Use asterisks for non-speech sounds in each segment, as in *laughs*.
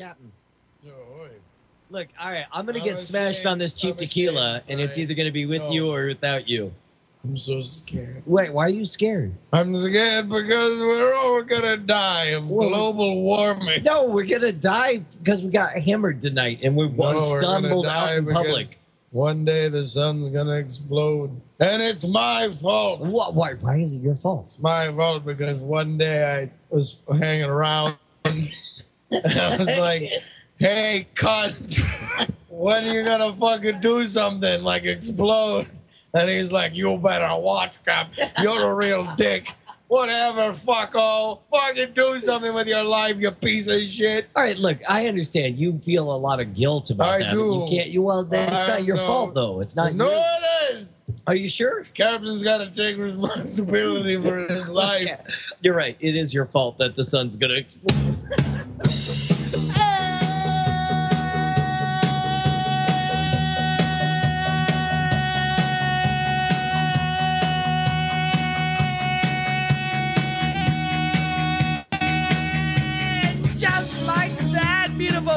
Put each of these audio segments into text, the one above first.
Captain. Yo. Look, all right, I'm gonna get smashed ashamed. on this cheap tequila, ashamed, and it's right? either gonna be with No. you or without you. I'm so scared. Wait, why are you scared? I'm scared because we're all gonna die of Well, global warming. No, we're gonna die because we got hammered tonight, and we're, No, we're gonna stumbled out die in because public. One day the sun's gonna explode, and it's my fault. What? Why? Why is it your fault? It's my fault because one day I was hanging around I was like, hey, cunt, when are you gonna fucking do something like explode? And he's like, you better watch, Cap. You're a real dick. Whatever, fucko. Fucking do something with your life, you piece of shit. All right, look, I understand you feel a lot of guilt about I that. but do. You can't. You well, then it's I not your know. fault though. It's not. no, your- it is. Are you sure? Captain's got to take responsibility for his *laughs* life. Yeah, You're right. It is your fault that the sun's gonna explode. *laughs*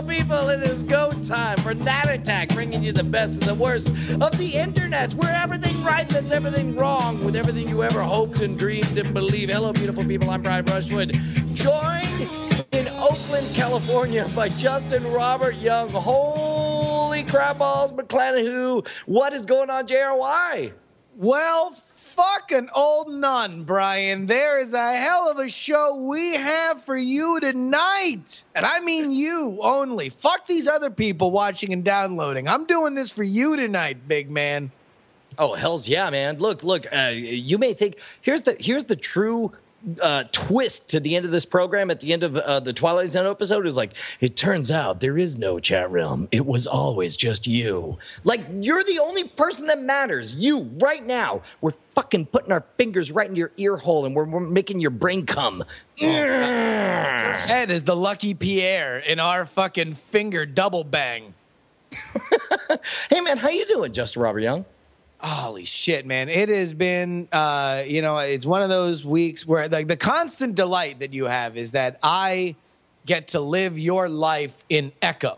beautiful people, it is go time for Night Attack, bringing you the best and the worst of the internets. We're everything right, that's everything wrong, with everything you ever hoped and dreamed and believed. Hello, beautiful people. I'm Brian Brushwood, joined in Oakland, California, by Justin Robert Young. Holy crap balls, McClanahan. What is going on, JRY? Well, fucking old nun, Brian. There is a hell of a show we have for you tonight. And I mean you only. Fuck these other people watching and downloading. I'm doing this for you tonight, big man. Oh hell's yeah, man! Look, look. Uh, you may think here's the here's the true uh, twist to the end of this program. At the end of uh, the Twilight Zone episode, is like it turns out there is no chat realm. It was always just you. Like you're the only person that matters. You right now. We're fucking putting our fingers right in your ear hole, and we're, we're making your brain come. Ed is the lucky Pierre in our fucking finger double bang. *laughs* hey man, how you doing, Justin Robert Young? Holy shit, man. It has been uh, you know, it's one of those weeks where like the constant delight that you have is that I get to live your life in echo.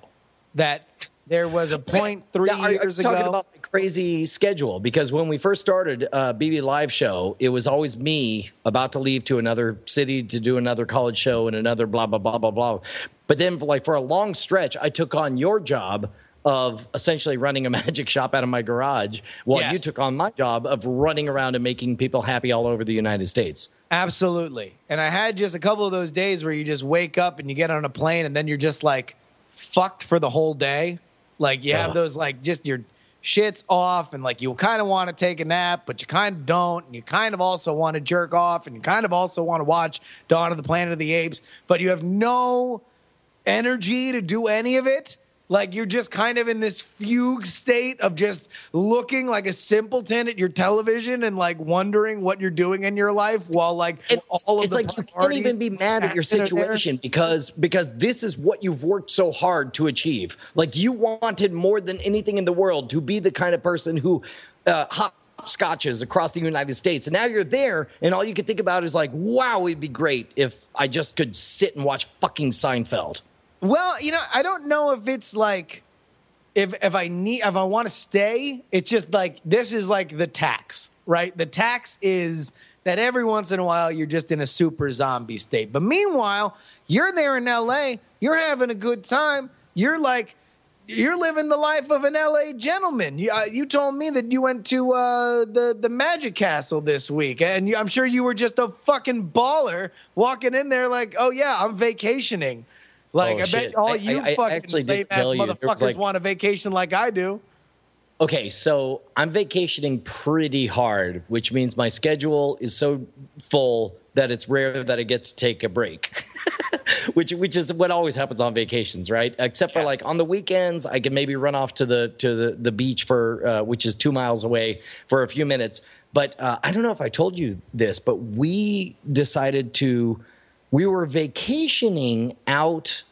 That there was a point three Now, are- are you years talking ago. about crazy schedule because when we first started uh, BB Live show, it was always me about to leave to another city to do another college show and another blah blah blah blah blah. But then, for like for a long stretch, I took on your job of essentially running a *laughs* magic shop out of my garage, while Yes. you took on my job of running around and making people happy all over the United States. Absolutely. And I had just a couple of those days where you just wake up and you get on a plane and then you're just like fucked for the whole day. Like you have those like just your shit's off and like you kind of want to take a nap, but you kind of don't. And you kind of also want to jerk off and you kind of also want to watch Dawn of the Planet of the Apes, but you have no energy to do any of it. Like you're just kind of in this fugue state of just looking like a simpleton at your television and like wondering what you're doing in your life while like It's, all of it's like you can't even be mad at your that are there. situation because because this is what you've worked so hard to achieve. Like you wanted more than anything in the world to be the kind of person who uh, hopscotches across the United States, and now you're there, and all you can think about is like, wow, it'd be great if I just could sit and watch fucking Seinfeld. Well, you know, I don't know if it's like if if I need if I want to stay, it's just like this is like the tax, right? The tax is that every once in a while you're just in a super zombie state. But meanwhile, you're there in LA, you're having a good time. You're like you're living the life of an LA gentleman. You, uh, you told me that you went to uh, the the Magic Castle this week, and you, I'm sure you were just a fucking baller walking in there like, oh yeah, I'm vacationing. Like Oh, I bet shit. all you I- fucking lame ass tell you, there was, motherfuckers like- want a vacation like I do. Okay, so I'm vacationing pretty hard, which means my schedule is so full that it's rare that I get to take a break. *laughs* which which is what always happens on vacations, right? Except for like on the weekends, I can maybe run off to the to the, the beach for uh, which is two miles away for a few minutes. But uh, I don't know if I told you this, but we decided to we were vacationing out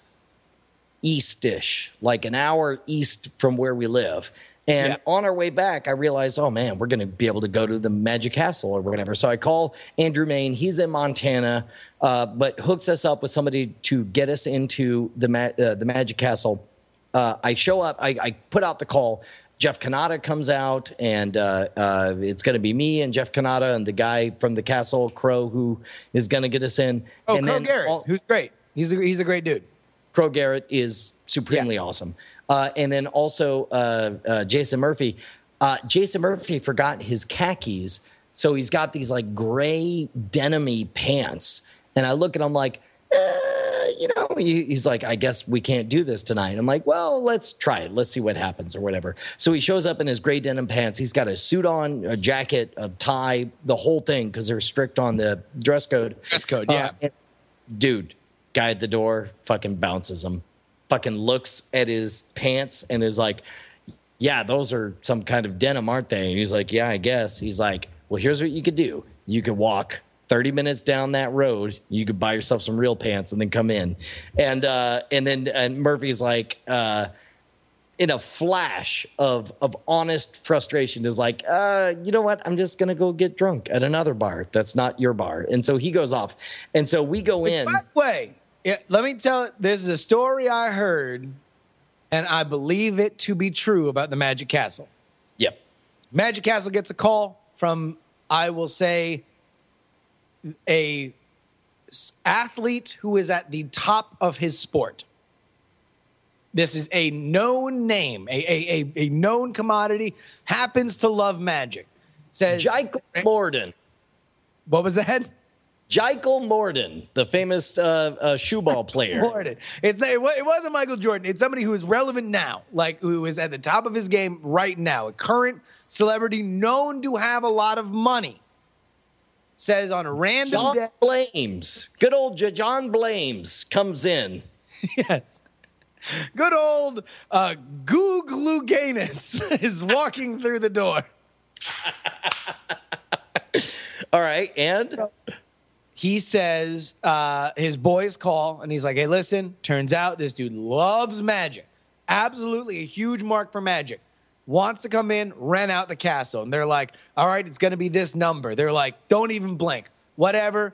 eastish, like an hour east from where we live. And Yeah. on our way back, I realized, oh man, we're going to be able to go to the Magic Castle or whatever. So I call Andrew Mayne. He's in Montana, uh, but hooks us up with somebody to get us into the ma- uh, the Magic Castle. Uh, I show up. I, I put out the call. Jeff Cannata comes out, and uh, uh, it's going to be me and Jeff Cannata and the guy from the castle, Crow, who is going to get us in. Oh, and Crow then Garrett, all- who's great. He's a, he's a great dude. Crow Garrett is supremely awesome. Uh, and then also uh, uh, Jason Murphy. Uh, Jason Murphy forgot his khakis, so he's got these like gray denimy pants. And I look at him like, uh, you know, he, he's like, I guess we can't do this tonight. I'm like, well, let's try it. Let's see what happens or whatever. So he shows up in his gray denim pants. He's got a suit on, a jacket, a tie, the whole thing because they're strict on the dress code. Dress code, Uh, yeah. and- dude, guy at the door fucking bounces him, fucking looks at his pants and is like, yeah, those are some kind of denim, aren't they? And he's like, yeah, I guess. He's like, well, here's what you could do. You could walk 30 minutes down that road. You could buy yourself some real pants and then come in. And, uh, and then and Murphy's like, uh, in a flash of of honest frustration is like uh you know what i'm just gonna go get drunk at another bar that's not your bar and so he goes off and so we go in By the way, yeah, let me tell. This is a story I heard, and I believe it to be true about the Magic Castle. yep Magic Castle gets a call from, I will say, a athlete who is at the top of his sport. This is a known name, a, a, a, a known commodity, happens to love magic. Says, Jekyll Morden what was that? Jekyll Morden the famous uh, uh shoe ball *laughs* player Jordan. It's it, it wasn't Michael Jordan. It's somebody who is relevant now, like who is at the top of his game right now. A current celebrity known to have a lot of money. Says on a random John day. Blames good old John Blames comes in *laughs* Yes. Good old uh, Goo Gluganus *laughs* is walking through the door. *laughs* all right and He says uh, his boys call and he's like, "Hey, listen. Turns out this dude loves magic. Absolutely a huge mark for magic. Wants to come in, rent out the castle." And they're like, "All right, it's going to be this number." They're like, "Don't even blink. Whatever,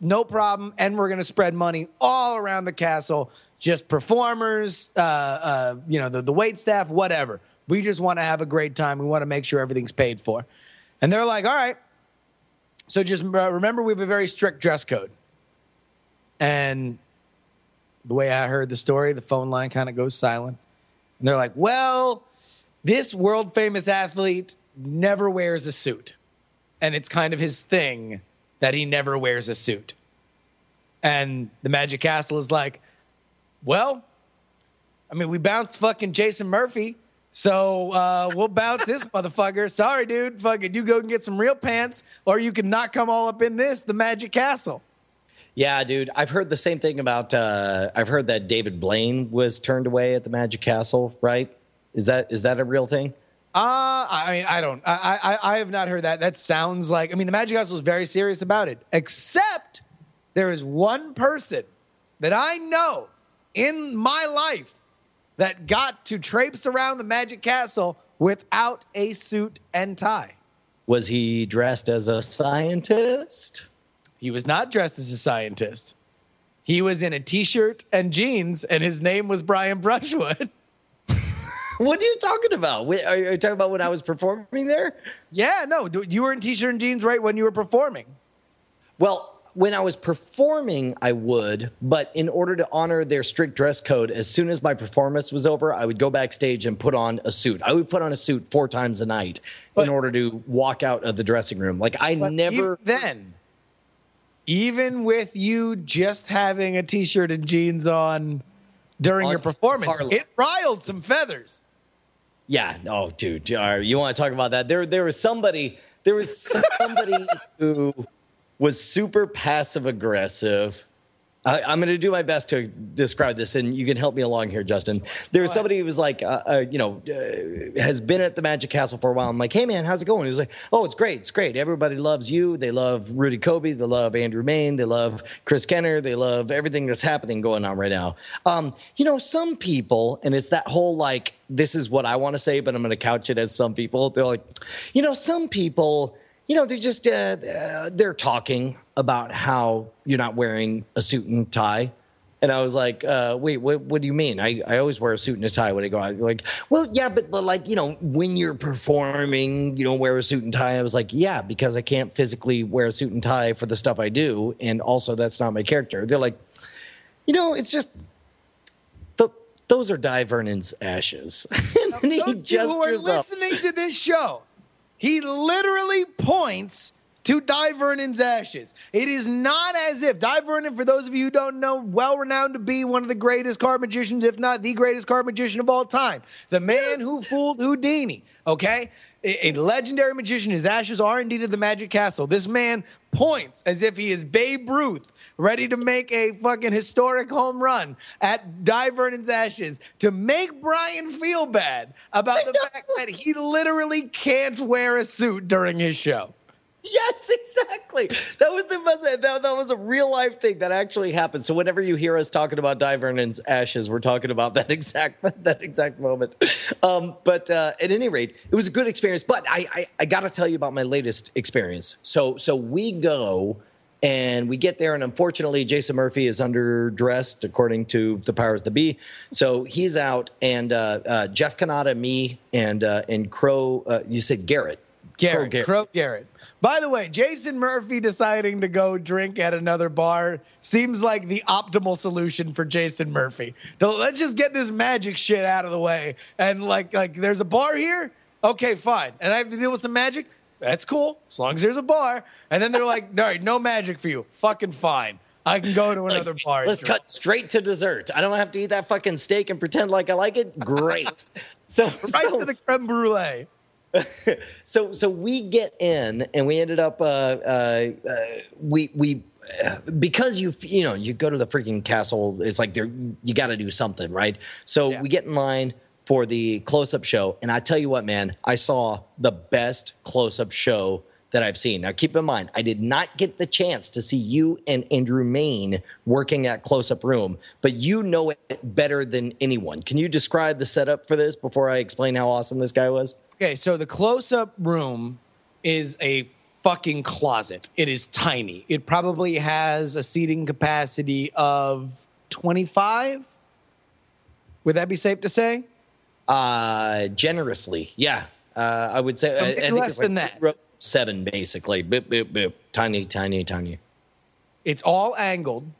no problem." And we're going to spread money all around the castle. Just performers, uh, uh, you know, the, the wait staff, whatever. We just want to have a great time. We want to make sure everything's paid for. And they're like, "All right." So just uh, remember, we have a very strict dress code. And the way I heard the story, the phone line kind of goes silent. And they're like, well, this world famous athlete never wears a suit. And it's kind of his thing that he never wears a suit. And the Magic Castle is like, well, I mean, we bounced fucking Jason Murphy. So uh, we'll bounce this *laughs* motherfucker. Sorry, dude. Fucking you go and get some real pants, or you can not come all up in this, the Magic Castle. yeah dude I've heard the same thing about uh I've heard that David Blaine was turned away at the Magic Castle right is that is that a real thing Uh, I mean, I don't. I, I I have not heard that. That sounds like. I mean, the Magic Castle is very serious about it. Except there is one person that I know in my life that got to traipse around the Magic Castle without a suit and tie. was he dressed as a scientist He was not dressed as a scientist. He was in a t-shirt and jeans, and his name was Brian Brushwood. *laughs* What are you talking about? Are you talking about when I was performing there? yeah, no, you were in t-shirt and jeans right when you were performing. Well, when I was performing, I would, but in order to honor their strict dress code, as soon as my performance was over, I would go backstage and put on a suit. I would put on a suit four times a night But- in order to walk out of the dressing room. Like I never. even then, even with you just having a t-shirt and jeans on during On your performance, Harlem. it riled some feathers. Yeah. Oh, dude. You want to talk about that? There, there was somebody. There was somebody *laughs* who was super passive aggressive. I, I'm going to do my best to describe this, and you can help me along here, Justin. There was somebody who was like, uh, uh, you know, uh, has been at the Magic Castle for a while. I'm like, hey man, how's it going? He was like, oh, it's great, it's great. Everybody loves you. They love Rudy Coby. They love Andrew Mayne. They love Chris Kenner. They love everything that's happening going on right now. Um, you know, some people, and it's that whole like, this is what I want to say, but I'm going to couch it as some people. They're like, you know, some people you know, they're just uh, uh, they're talking about how you're not wearing a suit and tie. And I was like, uh, wait, what, what do you mean? I, I always wear a suit and a tie when I go out. Like, well, yeah, but, but like, you know, when you're performing, you don't wear a suit and tie. I was like, yeah, because I can't physically wear a suit and tie for the stuff I do. And also, that's not my character. They're like, you know, it's just, the, those are Dai Vernon's ashes. *laughs* and he Those who are listening to this show, he literally points to Dai Vernon's ashes. It is not as if Dai Vernon, for those of you who don't know, well renowned to be one of the greatest card magicians, if not the greatest card magician of all time. The man who fooled Houdini, okay? A, a legendary magician. His ashes are indeed at the Magic Castle. This man points as if he is Babe Ruth ready to make a fucking historic home run at Dai Vernon's ashes to make Brian feel bad about the fact that he literally can't wear a suit during his show. Yes, *laughs* exactly. That was the most, that, that was a real life thing that actually happened. So whenever you hear us talking about Dai Vernon's ashes, we're talking about that *laughs* exact that exact moment. Um, but uh, at any rate, it was a good experience. But I I, I got to tell you about my latest experience. So so we go. And we get there, and unfortunately, Jason Murphy is underdressed, according to the powers that be. So he's out, and uh, uh, Jeff Cannata, me, and uh, and Crow. Uh, you said Garrett. Garrett, Garrett. Crow Garrett. By the way, Jason Murphy deciding to go drink at another bar seems like the optimal solution for Jason Murphy. So let's just get this magic shit out of the way. And like, like, there's a bar here. Okay, fine. And I have to deal with some magic. That's cool, as long as there's a bar. And then they're like, all right, no magic for you. Fucking fine. I can go to another Like, bar. Let's cut straight to dessert. I don't have to eat that fucking steak and pretend like I like it. Great. *laughs* So, *laughs* right so, to the creme brulee. *laughs* so, so we get in, and we ended up. Uh, uh, uh, we we uh, because you you know you go to the freaking castle. It's like there you got to do something, right? So Yeah. we get in line for the close up show, and I tell you what, man, I saw the best close up show that I've seen. Now, keep in mind, I did not get the chance to see you and Andrew Mayne working that close up room, but you know it better than anyone. Can you describe the setup for this before I explain how awesome this guy was? Okay, so the close up room is a fucking closet. It is tiny. It probably has a seating capacity of 25. Would that be safe to say? Uh, generously, yeah. Uh, I would say So I- I less like than that. Seven, basically. Boop, boop, boop. Tiny, tiny, tiny. It's all angled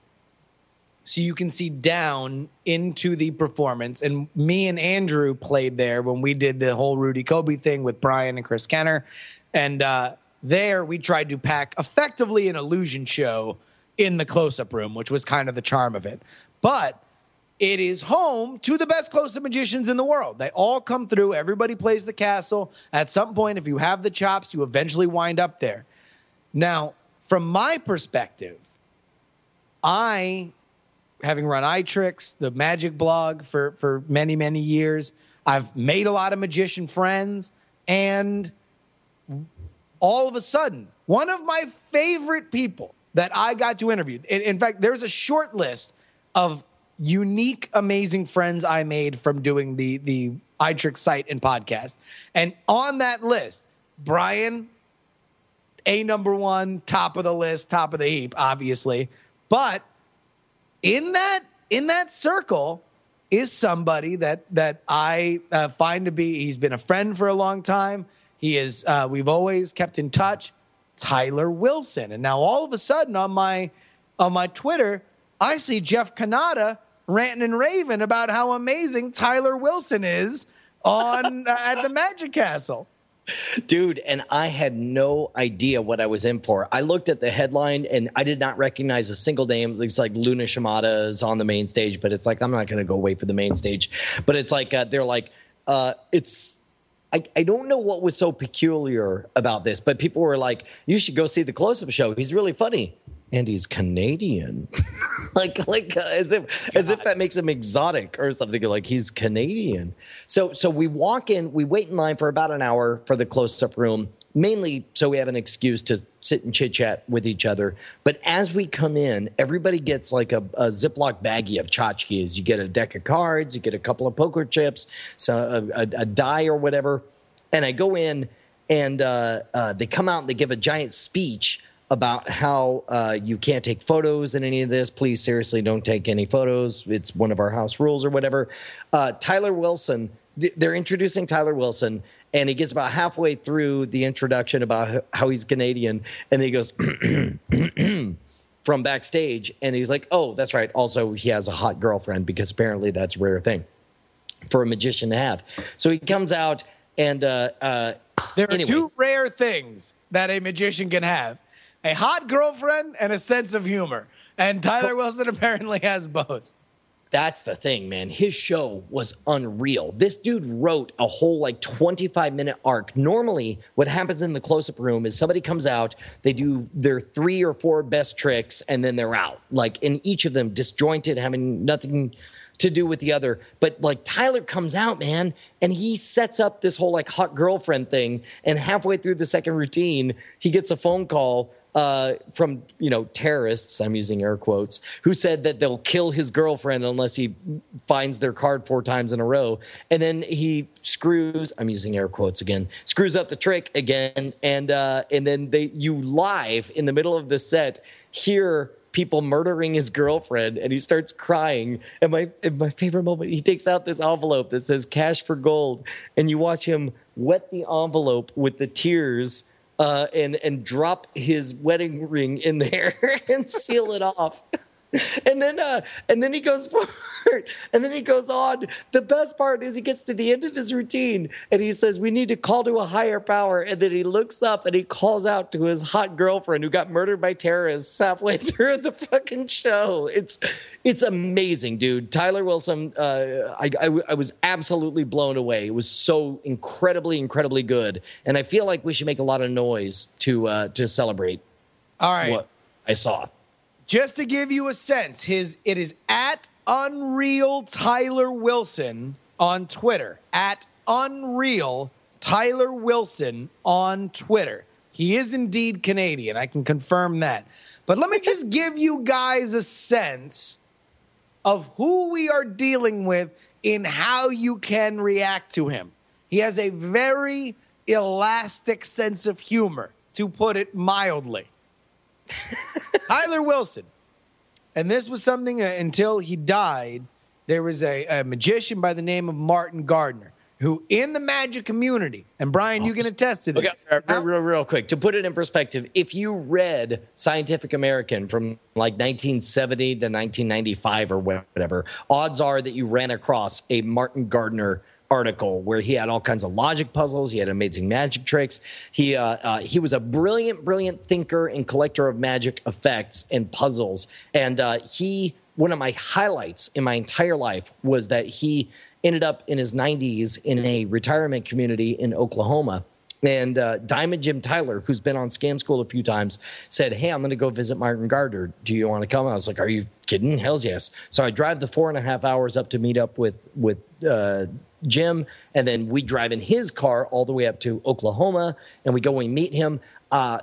so you can see down into the performance. And me and Andrew played there when we did the whole Rudy Coby thing with Brian and Chris Kenner. And uh, there we tried to pack effectively an illusion show in the close up room, which was kind of the charm of it. But it is home to the best close up magicians in the world. They all come through. Everybody plays the castle. At some point, if you have the chops, you eventually wind up there. Now, from my perspective, I, having run iTricks, the magic blog for, for many, many years, I've made a lot of magician friends. And all of a sudden, one of my favorite people that I got to interview, in, in fact, there's a short list of unique, amazing friends I made from doing the, the iTricks site and podcast. And on that list, Brian, a number one, top of the list, top of the heap, obviously. But in that in that circle is somebody that that I uh, find to be. He's been a friend for a long time. He is. Uh, we've always kept in touch. Tyler Wilson, and now all of a sudden on my on my Twitter, I see Jeff Cannata ranting and raving about how amazing Tyler Wilson is on *laughs* uh, at the Magic Castle. Dude, and I had no idea what I was in for. I looked at the headline and I did not recognize a single name. It's like Luna Shimada is on the main stage, but it's like I'm not going to go wait for the main stage. But it's like uh, they're like uh, it's. I, I don't know what was so peculiar about this, but people were like, "You should go see the close-up show. He's really funny." And he's Canadian. *laughs* like like uh, as if as if that makes him exotic or something like he's Canadian. So so we walk in, we wait in line for about an hour for the close up room, mainly so we have an excuse to sit and chit chat with each other. But as we come in, everybody gets like a, a Ziploc baggie of tchotchkes. You get a deck of cards, you get a couple of poker chips, so a, a, a die or whatever. And I go in, and uh, uh, they come out and they give a giant speech about how uh, you can't take photos in any of this. Please, seriously, don't take any photos. It's one of our house rules or whatever. Uh, Tyler Wilson, th- they're introducing Tyler Wilson, and he gets about halfway through the introduction about how he's Canadian, and then he goes *clears throat* from backstage, and he's like, "Oh, that's right. Also, he has a hot girlfriend because apparently that's a rare thing for a magician to have." So he comes out, and uh, uh, There are anyway. two rare things that a magician can have a hot girlfriend and a sense of humor. And Tyler Wilson apparently has both. That's the thing, man. His show was unreal. This dude wrote a whole like 25 minute arc. Normally, what happens in the close up room is somebody comes out, they do their three or four best tricks, and then they're out. Like in each of them, disjointed, having nothing to do with the other. But like Tyler comes out, man, and he sets up this whole like hot girlfriend thing. And halfway through the second routine, he gets a phone call uh, from you know terrorists. I'm using air quotes who said that they'll kill his girlfriend unless he finds their card four times in a row. And then he screws. I'm using air quotes again. Screws up the trick again, and uh, and then they you live in the middle of the set hear people murdering his girlfriend and he starts crying and my and my favorite moment he takes out this envelope that says cash for gold and you watch him wet the envelope with the tears uh, and and drop his wedding ring in there *laughs* and seal it off *laughs* and then uh, and then he goes *laughs* forward and then he goes on. The best part is he gets to the end of his routine and he says we need to call to a higher power. And then he looks up and he calls out to his hot girlfriend who got murdered by terrorists halfway *laughs* through the fucking show. It's it's amazing dude. Tyler wilson uh, I, I, I was absolutely blown away. It was so incredibly incredibly good. And i feel like we should make a lot of noise to uh, to celebrate All right. what i saw Just to give you a sense, his it is at Unreal Tyler Wilson on Twitter. At Unreal Tyler Wilson on Twitter. He is indeed Canadian. I can confirm that. But let me *laughs* just give you guys a sense of who we are dealing with in how you can react to him. He has a very elastic sense of humor, to put it mildly. *laughs* Tyler Wilson. And this was something uh, until he died. There was a, a magician by the name of Martin Gardner who, in the magic community, and Brian, you can attest to this. Okay, real, real, real quick to put it in perspective, if you read Scientific American from like 1970 to 1995 or whatever, odds are that you ran across a Martin Gardner article where he had all kinds of logic puzzles. He had amazing magic tricks. He uh, uh, he was a brilliant, brilliant thinker and collector of magic effects and puzzles. And uh, he one of my highlights in my entire life was that he ended up in his 90s in a retirement community in Oklahoma. And uh, Diamond Jim Tyler, who's been on Scam School a few times, said, Hey, I'm going to go visit Martin Gardner. Do you want to come? I was like, Are you kidding? Hell's yes. So I drive the four and a half hours up to meet up with, with uh, Jim. And then we drive in his car all the way up to Oklahoma and we go and meet him. Uh,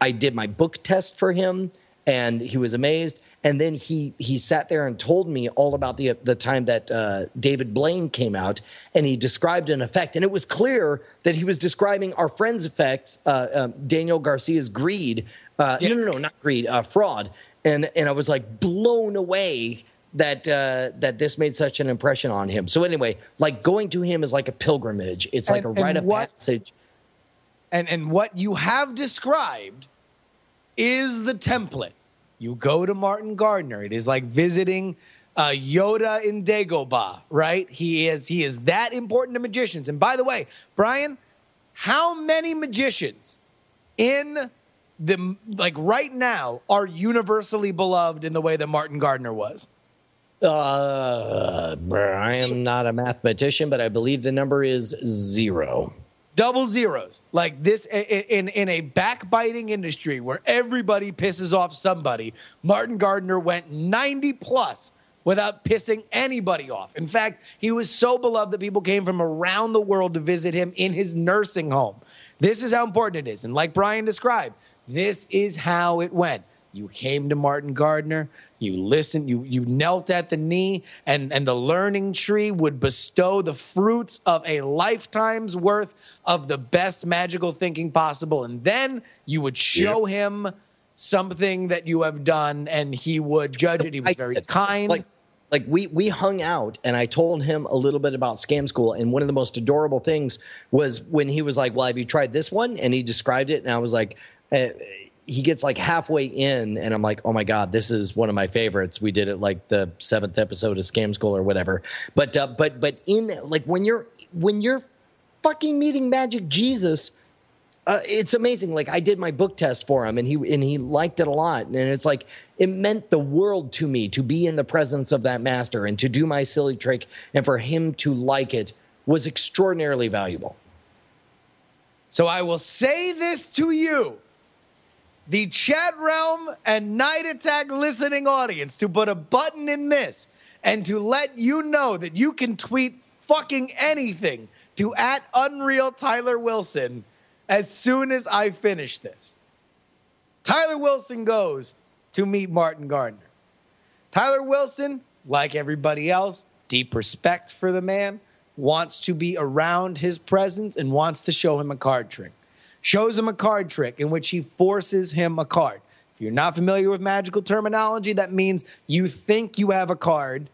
I did my book test for him and he was amazed. And then he he sat there and told me all about the the time that uh, David Blaine came out, and he described an effect, and it was clear that he was describing our friend's effect, uh, um, Daniel Garcia's greed. Uh, No, no, no, not greed, uh, fraud. And and I was like blown away that uh, that this made such an impression on him. So anyway, like going to him is like a pilgrimage. It's like And- a rite of what- passage. and and what you have described is the template. You go to Martin Gardner. It is like visiting uh, Yoda in Dagobah, right? He is he is that important to magicians. And by the way, Brian, how many magicians in the like right now are universally beloved in the way that Martin Gardner was? Uh, I am not a mathematician, but I believe the number is zero. double zeros. Like this in in a backbiting industry where everybody pisses off somebody. Martin Gardner went 90 plus without pissing anybody off. In fact, he was so beloved that people came from around the world to visit him in his nursing home. This is how important it is. And like Brian described, this is how it went. You came to Martin Gardner, you listened, you you knelt at the knee, and, and the learning tree would bestow the fruits of a lifetime's worth of the best magical thinking possible. And then you would show him something that you have done, and he would judge it. He was very kind. Like, like we we hung out, and I told him a little bit about Scam School. And one of the most adorable things was when he was like, "Well, have you tried this one?" And he described it, and I was like. Uh, he gets like halfway in, and I'm like, "Oh my god, this is one of my favorites." We did it like the seventh episode of Scam School or whatever. But uh, but but in like when you're when you're fucking meeting Magic Jesus, uh, it's amazing. Like I did my book test for him, and he and he liked it a lot. And it's like it meant the world to me to be in the presence of that master and to do my silly trick, and for him to like it was extraordinarily valuable. So I will say this to you, the chat realm and Night Attack listening audience, to put a button in this and to let you know that you can tweet fucking anything to at Unreal Tyler Wilson as soon as I finish this. Tyler Wilson goes to meet Martin Gardner. Tyler Wilson, like everybody else, deep respect for the man, wants to be around his presence and wants to show him a card trick. Shows him a card trick in which he forces him a card. If you're not familiar with magical terminology, that means you think you have a card,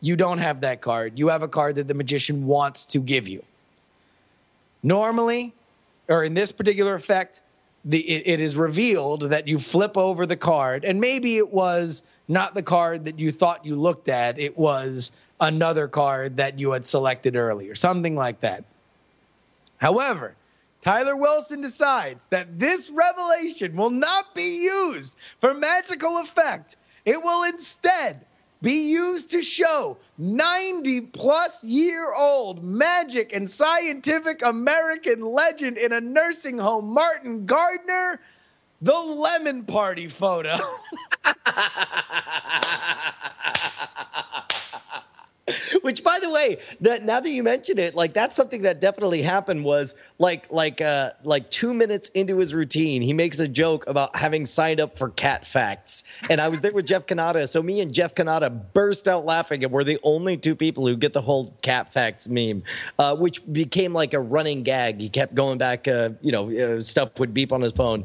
you don't have that card. You have a card that the magician wants to give you. Normally, or in this particular effect, the, it, it is revealed that you flip over the card, and maybe it was not the card that you thought you looked at, it was another card that you had selected earlier, something like that. However, Tyler Wilson decides that this revelation will not be used for magical effect. It will instead be used to show 90 plus year old magic and scientific American legend in a nursing home, Martin Gardner, the lemon party photo. *laughs* Which, by the way, that now that you mention it, like that's something that definitely happened. Was like like uh like two minutes into his routine, he makes a joke about having signed up for Cat Facts, and I was there with Jeff Cannata, so me and Jeff Cannata burst out laughing, and we're the only two people who get the whole Cat Facts meme, uh, which became like a running gag. He kept going back, uh, you know, uh, stuff would beep on his phone.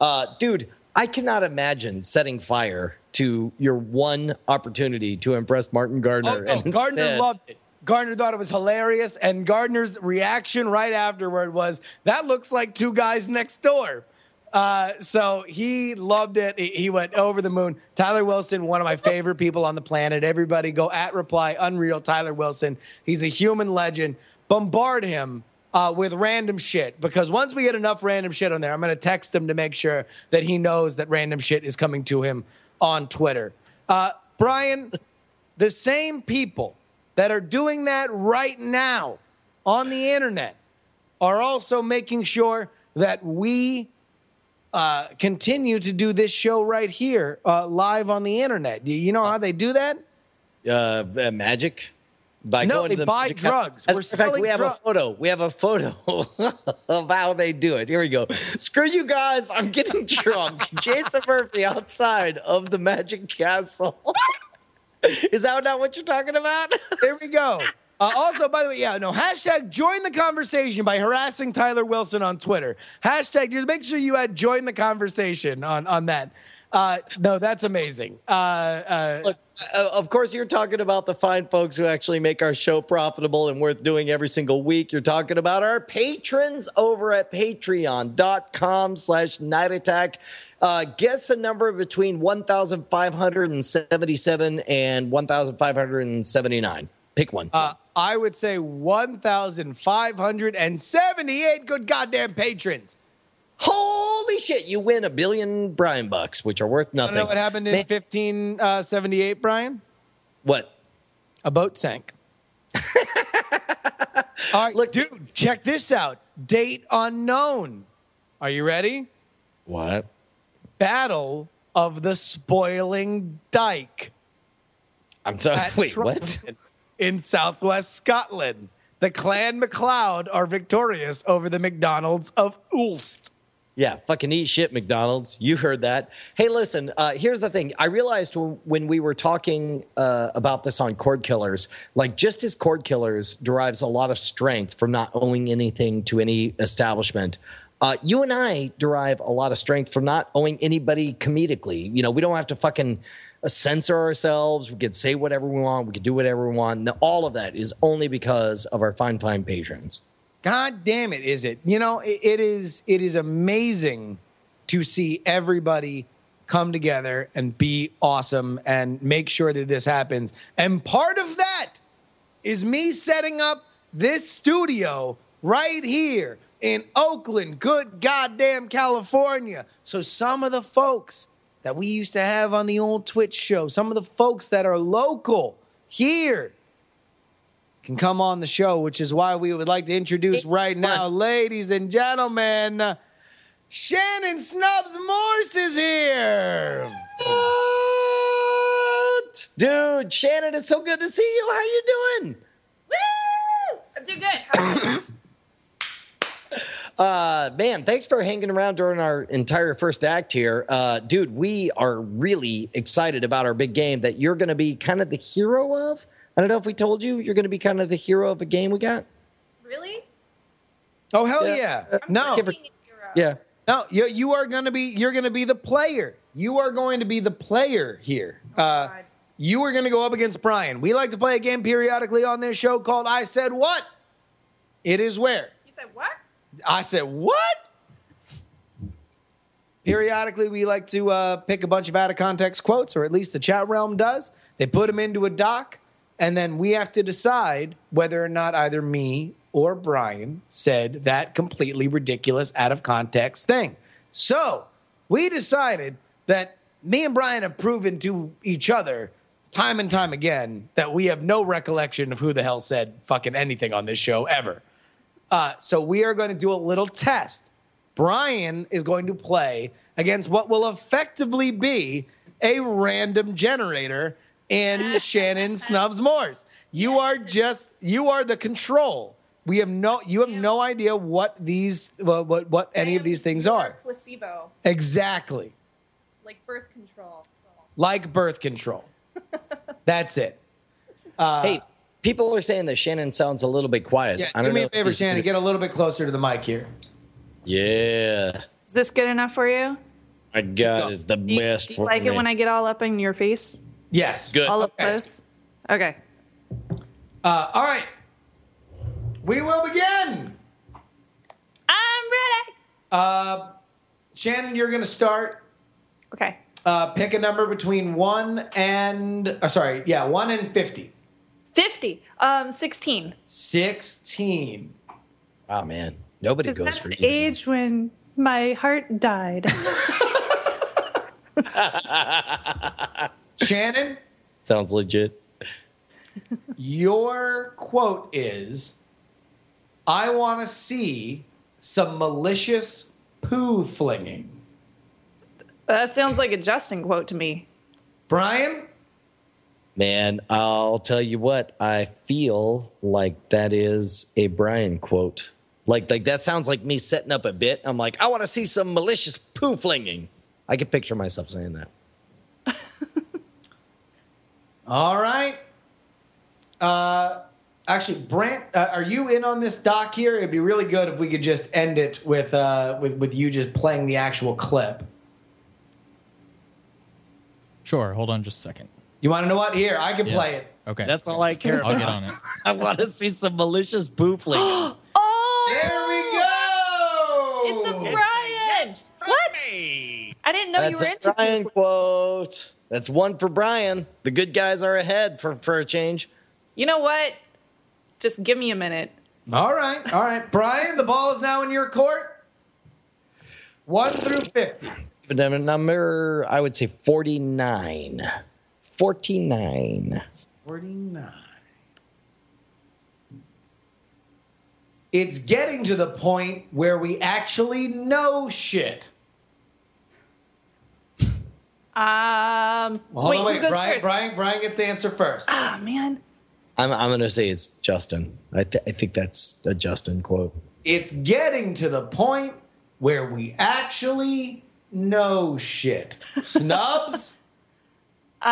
Uh, dude, I cannot imagine setting fire to your one opportunity to impress Martin Gardner. Oh, no, and Gardner instead- loved it. Gardner thought it was hilarious, and Gardner's reaction right afterward was, "That looks like two guys next door." Uh, so he loved it. He, he went over the moon. Tyler Wilson, one of my favorite people on the planet. Everybody go at reply unreal. Tyler Wilson. He's a human legend. Bombard him uh, with random shit because once we get enough random shit on there, I'm going to text him to make sure that he knows that random shit is coming to him on Twitter. Uh, Brian, the same people that are doing that right now on the internet are also making sure that we uh, continue to do this show right here uh, live on the internet. You- You know how they do that? uh, uh, magic. By No, going they to the buy drugs. As We're fact, we have drugs. a photo. We have a photo *laughs* of how they do it. Here we go. Screw you guys. I'm getting *laughs* drunk. Jason Murphy outside of the Magic Castle. *laughs* Is that not what you're talking about? There we go. Uh, also, by the way, yeah, no, hashtag join the conversation by harassing Tyler Wilson on Twitter. Hashtag, just make sure you had join the conversation on, on that. Uh, no, that's amazing. Uh, uh, Look, uh, of course, you're talking about the fine folks who actually make our show profitable and worth doing every single week. You're talking about our patrons over at patreon.com slash night attack. Uh, guess a number between 1,577 and 1,579. Pick one. uh, I would say 1,578 good goddamn patrons. Holy shit, you win a billion Brian bucks, which are worth nothing. know what happened in Man, 1578, uh, Brian? what? A boat sank. *laughs* All right, Look- dude, check this out. date unknown. Are you ready? What? Battle of the Spoiling Dyke I'm sorry. *laughs* Wait, what? *laughs* in southwest Scotland. The Clan MacLeod are victorious over the McDonald's of Uist. Yeah, fucking eat shit, McDonald's. You heard that. Hey, listen, uh, here's the thing. I realized when we were talking uh, about this on Cord Killers, like just as Cord Killers derives a lot of strength from not owing anything to any establishment, uh, you and I derive a lot of strength from not owing anybody comedically. You know, we don't have to fucking uh, censor ourselves. We can say whatever we want. We can do whatever we want. All of that is only because of our fine, fine patrons. God damn it, is it? You know, it, it is it is amazing to see everybody come together and be awesome and make sure that this happens. And part of that is me setting up this studio right here in Oakland, good goddamn California. So some of the folks that we used to have on the old Twitch show, some of the folks that are local here can come on the show, which is why we would like to introduce right now, ladies and gentlemen, Shannon Snubs Morse is here. What? Dude, Shannon, it's so good to see you. How are you doing? Woo! I'm doing good. How are you? *coughs* *coughs* Uh, man, thanks for hanging around during our entire first act here. Uh, dude, we are really excited about our big game that you're going to be kind of the hero of. I don't know if we told you you're going to be kind of the hero of a game we got. really? Oh hell Yeah. yeah! I'm No, Give her- fucking a hero. Yeah. no, you you are gonna be you're gonna be the player. You are going to be the player here. Uh, God. you are going to go up against Brian. We like to play a game periodically on this show called I Said What. It is where You said what? I said what. Periodically, we like to uh, pick a bunch of out of context quotes, or at least the chat realm does. They put them into a doc, and then we have to decide whether or not either me or Brian said that completely ridiculous, out of context thing. So we decided that me and Brian have proven to each other time and time again that we have no recollection of who the hell said fucking anything on this show ever. Uh, so we are going to do a little test. Brian is going to play against what will effectively be a random generator in *laughs* Shannon Snubs Morse. You are just you are the control. We have no you have no idea what these what what, what any of these things are. Placebo, Exactly. like birth control. Like birth control. *laughs* That's it. Uh, hey, people are saying that Shannon sounds a little bit quiet. yeah, I do don't me know a favor, he's- Shannon. Get a little bit closer to the mic here. Yeah. Is this good enough for you? My God is the Do you, best do you for like me. it when I get all up in your face? Yes. Good. All up Okay. close? Okay. Uh, all right. We will begin. I'm ready. Uh, Shannon, you're going to start. Okay. Uh, pick a number between one and, uh, sorry, yeah, one and 50. 50. Um, 16. 16. Oh man, nobody Because goes that's for the either. age when my heart died. *laughs* *laughs* *laughs* Shannon, Sounds legit. your quote is I want to see some malicious poo flinging. that sounds like a Justin quote to me. Brian, Man, I'll tell you what, I feel like that is a Brian quote. Like like that sounds like me setting up a bit. I'm like, I want to see some malicious poo flinging. I can picture myself saying that. All right. Uh, actually, Brant, uh, are you in on this doc here? It'd be really good if we could just end it with uh, with with you just playing the actual clip. Sure. Hold on just a second. You want to know what? Here, I can Yeah. play it. Okay. That's all I care I'll about. get on it. *laughs* I want to see some malicious poo flinging. *gasps* Oh! There we go. It's a Brian! What? I didn't know That's you were a into Brian poo- quote. That's one for Brian. The good guys are ahead for, for a change. You know what? Just give me a minute. All right, all right, Brian. The ball is now in your court. One through fifty. Number, I would say 49. 49. Forty-nine. It's getting to the point where we actually know shit. Um, Well, wait, hold on, who goes Brian, first? Brian, Brian gets the answer first. Oh man. I'm, I'm going to say it's Justin. I, th- I think that's a Justin quote. It's getting to the point where we actually know shit. Snubs? *laughs* *laughs* Um,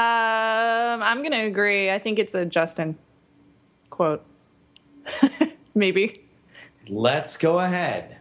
I'm gonna agree. I think it's a Justin quote. *laughs* Maybe. Let's go ahead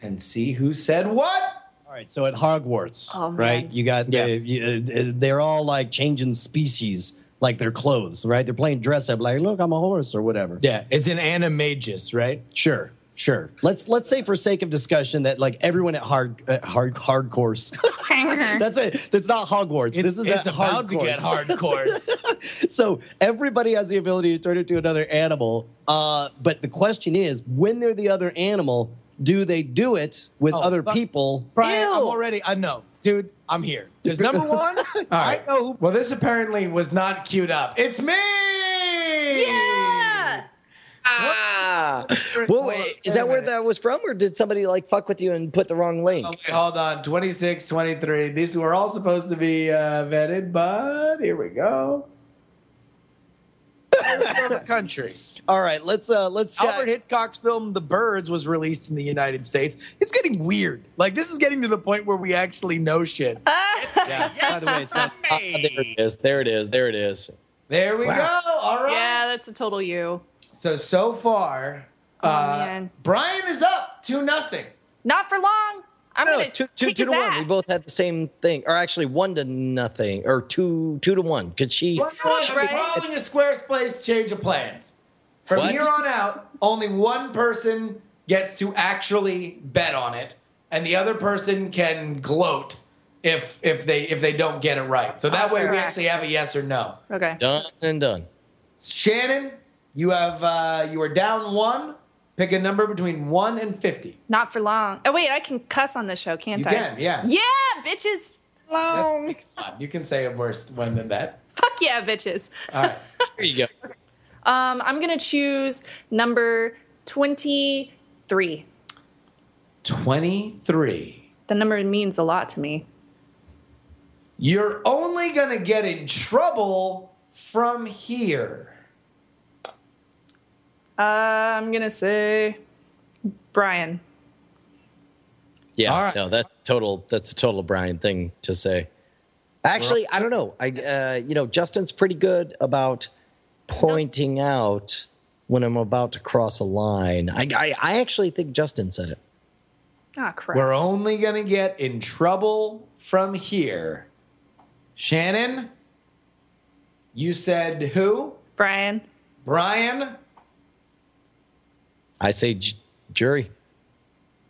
and see who said what. All right, so at Hogwarts, Oh, man. right? You got the, you, uh, they're all like changing species, like their clothes, right? They're playing dress up, like, look, I'm a horse or whatever. Yeah, it's an animagus, right? Sure, sure. Let's let's say for sake of discussion that like everyone at hard uh, hard hard course. *laughs* *laughs* that's it. That's not Hogwarts. It's, this is it's at hard about to get course. hardcore. *laughs* so everybody has the ability to turn into another animal. Uh, but the question is, when they're the other animal, do they do it with Oh, other people? Brian, I'm already. I know, dude. I'm here. Because number *laughs* one, I right. know who. Well, this apparently was not queued up. It's me! Yeah. Ah! Well, wait, is that where that was from, or did somebody like fuck with you and put the wrong link? Oh, wait, hold on. 26, 23. These were all supposed to be uh, vetted, but here we go. *laughs* from the country. All right, let's uh let's Alfred Hitchcock's film The Birds was released in the United States. It's getting weird. Like this is getting to the point where we actually know shit. *laughs* Yeah. By the way, it's not, Ah, there it is. There it is. There it is. There we go. All right. yeah, that's a total you. So, so far, Oh, uh, man. Brian is up to nothing. Not for long. I'm No, gonna two, two, kick two his to one. We both had the same thing, or actually one to nothing, or two two to one. Could she? We're Right. following a Squarespace change of plans. From What? here on out, only one person gets to actually bet on it, and the other person can gloat if if they if they don't get it right. So that way, we actually have a yes or no. Okay. Done and done. Shannon, you have uh, you are down one. Pick a number between one and fifty. Not for long. Oh wait, I can cuss on this show, can't You I? can, yeah. Yeah, bitches. Long. You can say a worse one than that. Fuck yeah, bitches. All right. There you go. *laughs* Um, I'm gonna choose number twenty-three. Twenty-three. The number means a lot to me. You're only gonna get in trouble from here. Uh, I'm gonna say Brian. Yeah. All right. No, that's total. That's a total Brian thing to say. Actually, I don't know. I uh, you know Justin's pretty good about pointing out when I'm about to cross a line. I I, I actually think Justin said it. Ah, crap. We're only gonna get in trouble from here. Shannon, you said who? Brian. Brian. I say j- jury.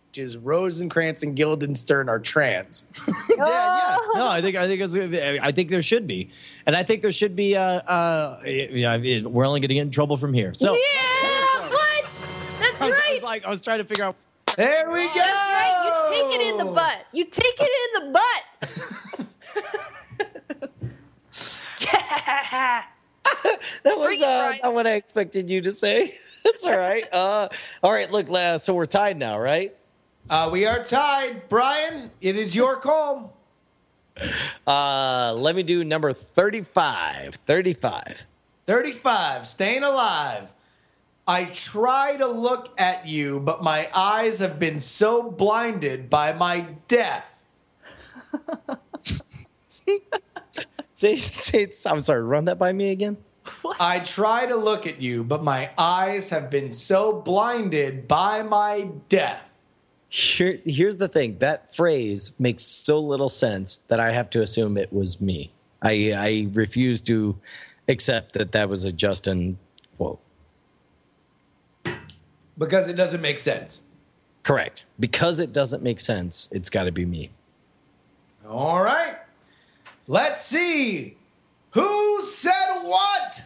Which is Rosencrantz and Guildenstern are trans. *laughs* yeah, yeah. *laughs* No, I think I think it's, I think there should be, and I think there should be. Uh, uh, yeah, we're only going to get in trouble from here. So yeah. What? That's I was, I right. was like, I was trying to figure out. There we go. That's right. You take it in the butt. You take it in the butt. *laughs* yeah. That was Bring uh, not what I expected you to say. That's all right. Uh, all right. Look, uh, so we're tied now, right? Uh, we are tied. Brian, it is your call. Uh, let me do number 35. 35. 35, staying alive. I try to look at you, but my eyes have been so blinded by my death. *laughs* Say, say, I'm sorry, run that by me again. I try to look at you, but my eyes have been so blinded by my death. Here, here's the thing that phrase makes so little sense that I have to assume it was me. I, I refuse to accept that that was a Justin quote. Because it doesn't make sense. Correct. Because it doesn't make sense, it's got to be me. All right. Let's see. Who said what?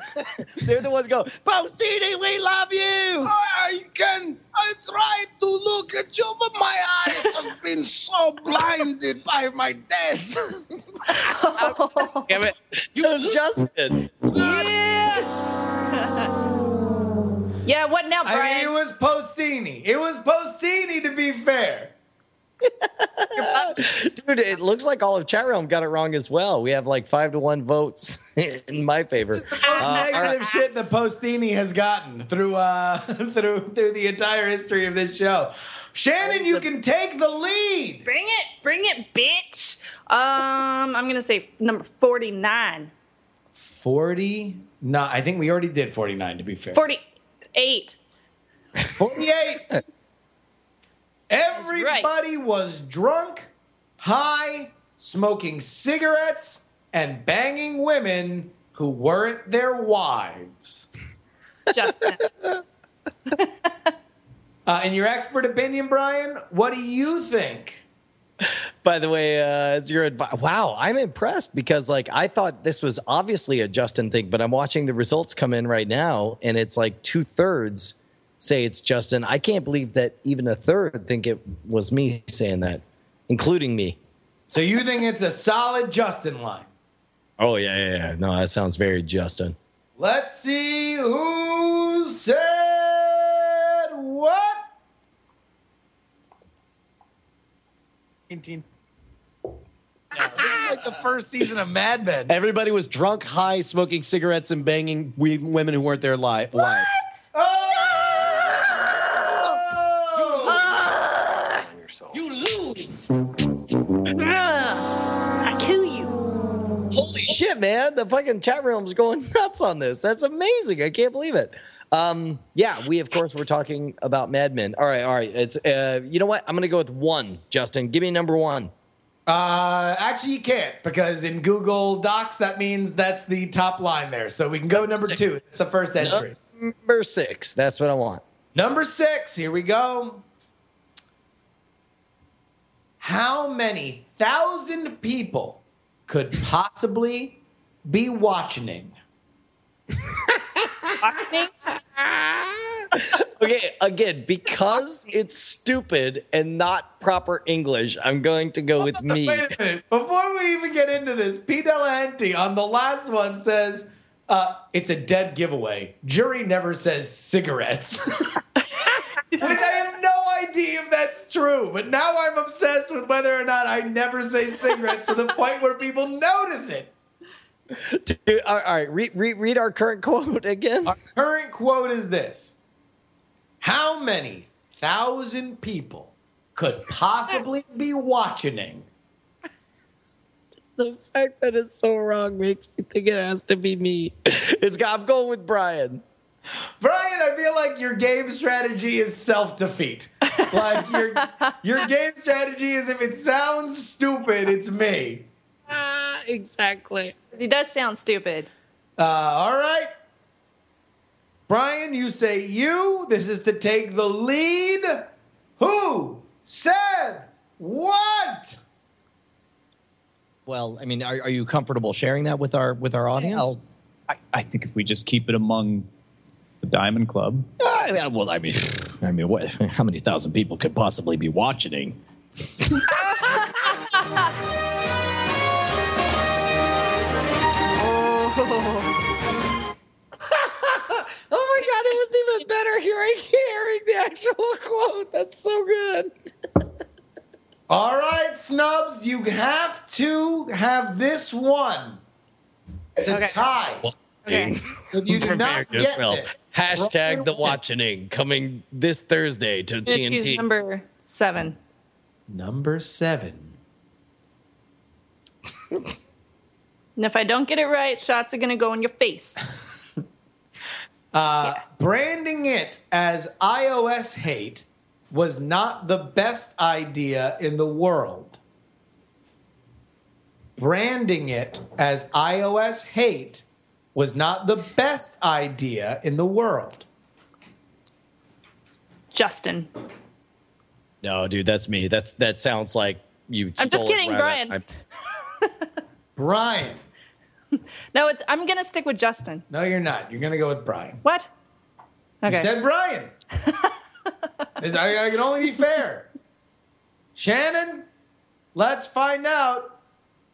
*laughs* They're the ones go, Postini, we love you. I can. I tried to look at you, but my eyes have been so blinded by my death. oh. Damn it! *laughs* You was Justin. Yeah. *laughs* yeah. What now, Brian? I mean, it was Postini. It was Postini. To be fair. *laughs* Dude, it looks like all of chat realm got it wrong as well. We have like five to one votes *laughs* in my favor. It's just the most Uh, negative right. shit that Postini has gotten through uh *laughs* through through the entire history of this show. Shannon, you can take the lead. Bring it, bring it, bitch. Um, I'm gonna say number 49. 40? No, I think we already did 49 to be fair. 48. 48. Everybody was drunk, high, smoking cigarettes, and banging women who weren't their wives. Justin. *laughs* Uh, in your expert opinion, Brian, what do you think? By the way, uh, it's your advice. Wow, I'm impressed because like I thought this was obviously a Justin thing, but I'm watching the results come in right now, and it's like two thirds say it's Justin. I can't believe that even a third think it was me saying that, including me. So you think it's a solid Justin line? Oh yeah, yeah, yeah. No, that sounds very Justin. Let's see who said what. 19. This is like the first season of Mad Men. Everybody was drunk, high, smoking cigarettes, and banging we- women who weren't there li- wives. Oh! Man! The fucking chat room's going *laughs* nuts on this. That's amazing. I can't believe it. Um, yeah, we of course we're talking about Mad Men. All right, all right. It's uh, you know what? I'm gonna go with one. Justin, give me number one. Uh, actually, you can't because in Google Docs that means that's the top line there. So we can go number Six. two. It's the first entry. Number six. That's what I want. Number six. Here we go. How many thousand people could possibly be watching? Watching? Okay, again, because it's stupid and not proper English, I'm going to go with me. *laughs* Wait a minute. Before we even get into this, P. Delahunty on the last one says, uh, it's a dead giveaway. Jury never says cigarettes. *laughs* Which I have no idea if that's true, but now I'm obsessed with whether or not I never say cigarettes to the point where people notice it. Dude, all right, all right, read, read, read our current quote again. Our current quote is this How many thousand people could possibly be watching? The fact that it's so wrong makes me think it has to be me. It's got, I'm going with Brian. Brian, I feel like your game strategy is self defeat. Like your your game strategy is if it sounds stupid, it's me. Ah, exactly. He does sound stupid. Uh, all right. Brian, you say you. This is to take the lead. Who said what? Well, I mean, are, are you comfortable sharing that with our with our audience? I'll- I, I think if we just keep it among the Diamond Club. Uh, I mean, well, I mean, I mean, what? How many thousand people could possibly be watching? *laughs* even better hearing hearing the actual quote. That's so good. All right, snubs, you have to have this one to Okay. tie. Okay. If you do Prepare not get this, Hashtag Brian the wins. watching coming this Thursday to I'm gonna choose TNT. number seven. Number seven. And if I don't get it right, shots are gonna go in your face. *laughs* Uh, Branding it as iOS hate was not the best idea in the world. Branding it as iOS hate was not the best idea in the world. Justin. No, dude, that's me. That's that sounds like you. I'm just kidding, right Brian. *laughs* Brian. *laughs* No, it's I'm gonna stick with Justin. No, you're not. You're going to go with Brian. What? Okay. You said Brian. *laughs* I, I can only be fair. Shannon, let's find out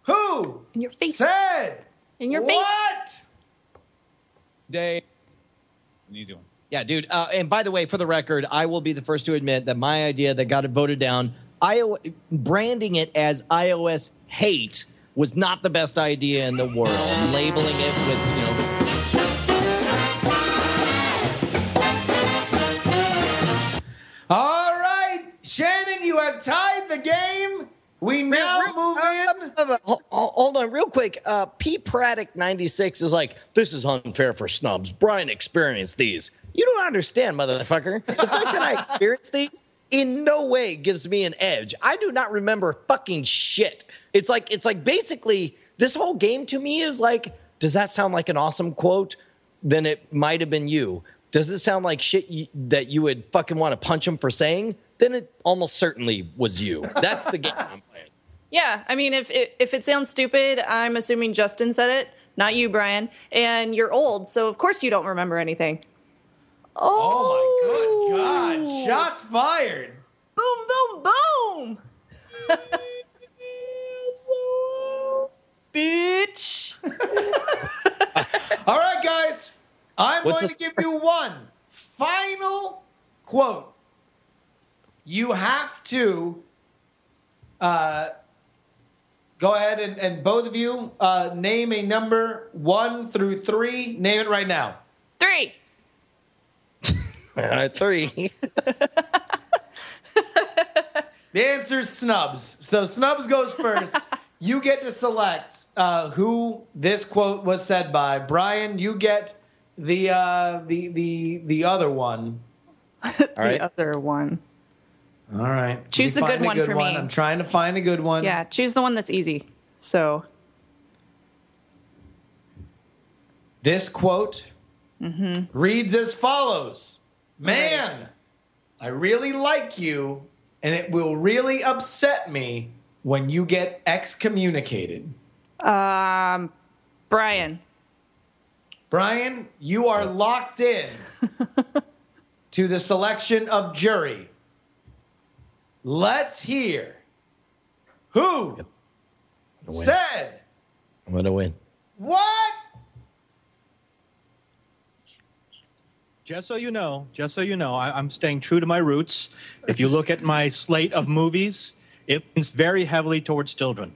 who in your face. said In your face. what. Day. It's an easy one. Yeah, dude. Uh, and by the way, for the record, I will be the first to admit that my idea that got it voted down, iOS, branding it as iOS hate was not the best idea in the world. Labeling it with, you know, All right, Shannon, you have tied the game. We now move in. Hold, hold on, real quick. Uh, P. Praddock ninety six is like, this is unfair for snubs. Brian experienced these. You don't understand, motherfucker. The fact that I *laughs* experienced these in no way gives me an edge. I do not remember fucking shit. It's like it's like basically this whole game to me is like, does that sound like an awesome quote? Then it might have been you. Does it sound like shit you, that you would fucking want to punch him for saying? Then it almost certainly was you. That's the game I'm playing. *laughs* Yeah, I mean, if it, if it sounds stupid, I'm assuming Justin said it, not you, Brian. And you're old, so of course you don't remember anything. Oh my good oh! God! Shots fired. Boom, boom, boom! *laughs* Bitch. *laughs* All right, guys. I'm What's going to give you one final quote. You have to uh, go ahead and, and both of you uh, name a number one through three. Name it right now. Three. Uh, three. *laughs* The answer is Snubs. So Snubs goes first. *laughs* you get to select uh, who this quote was said by. Brian, you get the uh, the the the other one. *laughs* The right. other one. All right. Choose the good one for me. I'm trying to find a good one. Yeah, choose the one that's easy. So, This quote reads as follows Man, I really like you, and it will really upset me when you get excommunicated. Um, Brian. Brian, you are locked in *laughs* to the selection of jury. Let's hear who win. said I'm gonna win. what? Just so you know, just so you know, I, I'm staying true to my roots. If you look at my slate of movies, it leans very heavily towards children.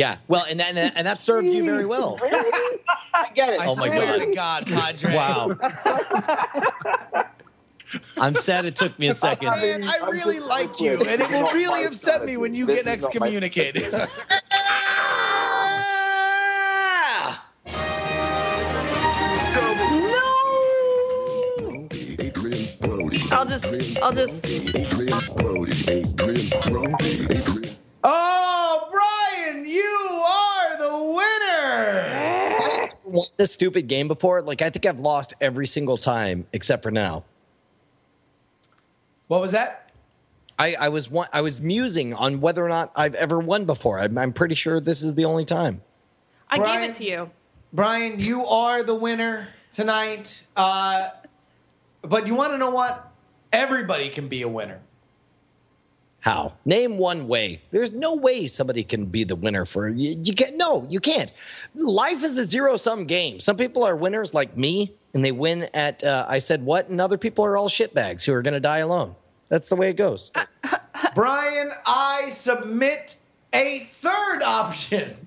Yeah. Well, and that, and that served you very well. *laughs* I get it. I Oh my swear God. to God, Padre. Wow. *laughs* I'm sad it took me a second. Oh, man, I I'm really like so you, glad and it will really my upset me when you strategy. get This is excommunicated. *laughs* I'll just, I'll just. oh, Brian, you are the winner. Watched this stupid game before. Like I think I've lost every single time except for now. What was that? I, I was one, I was musing on whether or not I've ever won before. I'm, I'm pretty sure this is the only time. I Brian? gave it to you. Brian, you are the winner tonight. Uh, but you want to know what? Everybody can be a winner. How? Name one way. There's no way somebody can be the winner for you. You can't. No, you can't. Life is a zero sum game. Some people are winners like me, and they win at uh, I said what, and other people are all shitbags who are going to die alone. That's the way it goes. *laughs* Brian, I submit a third option.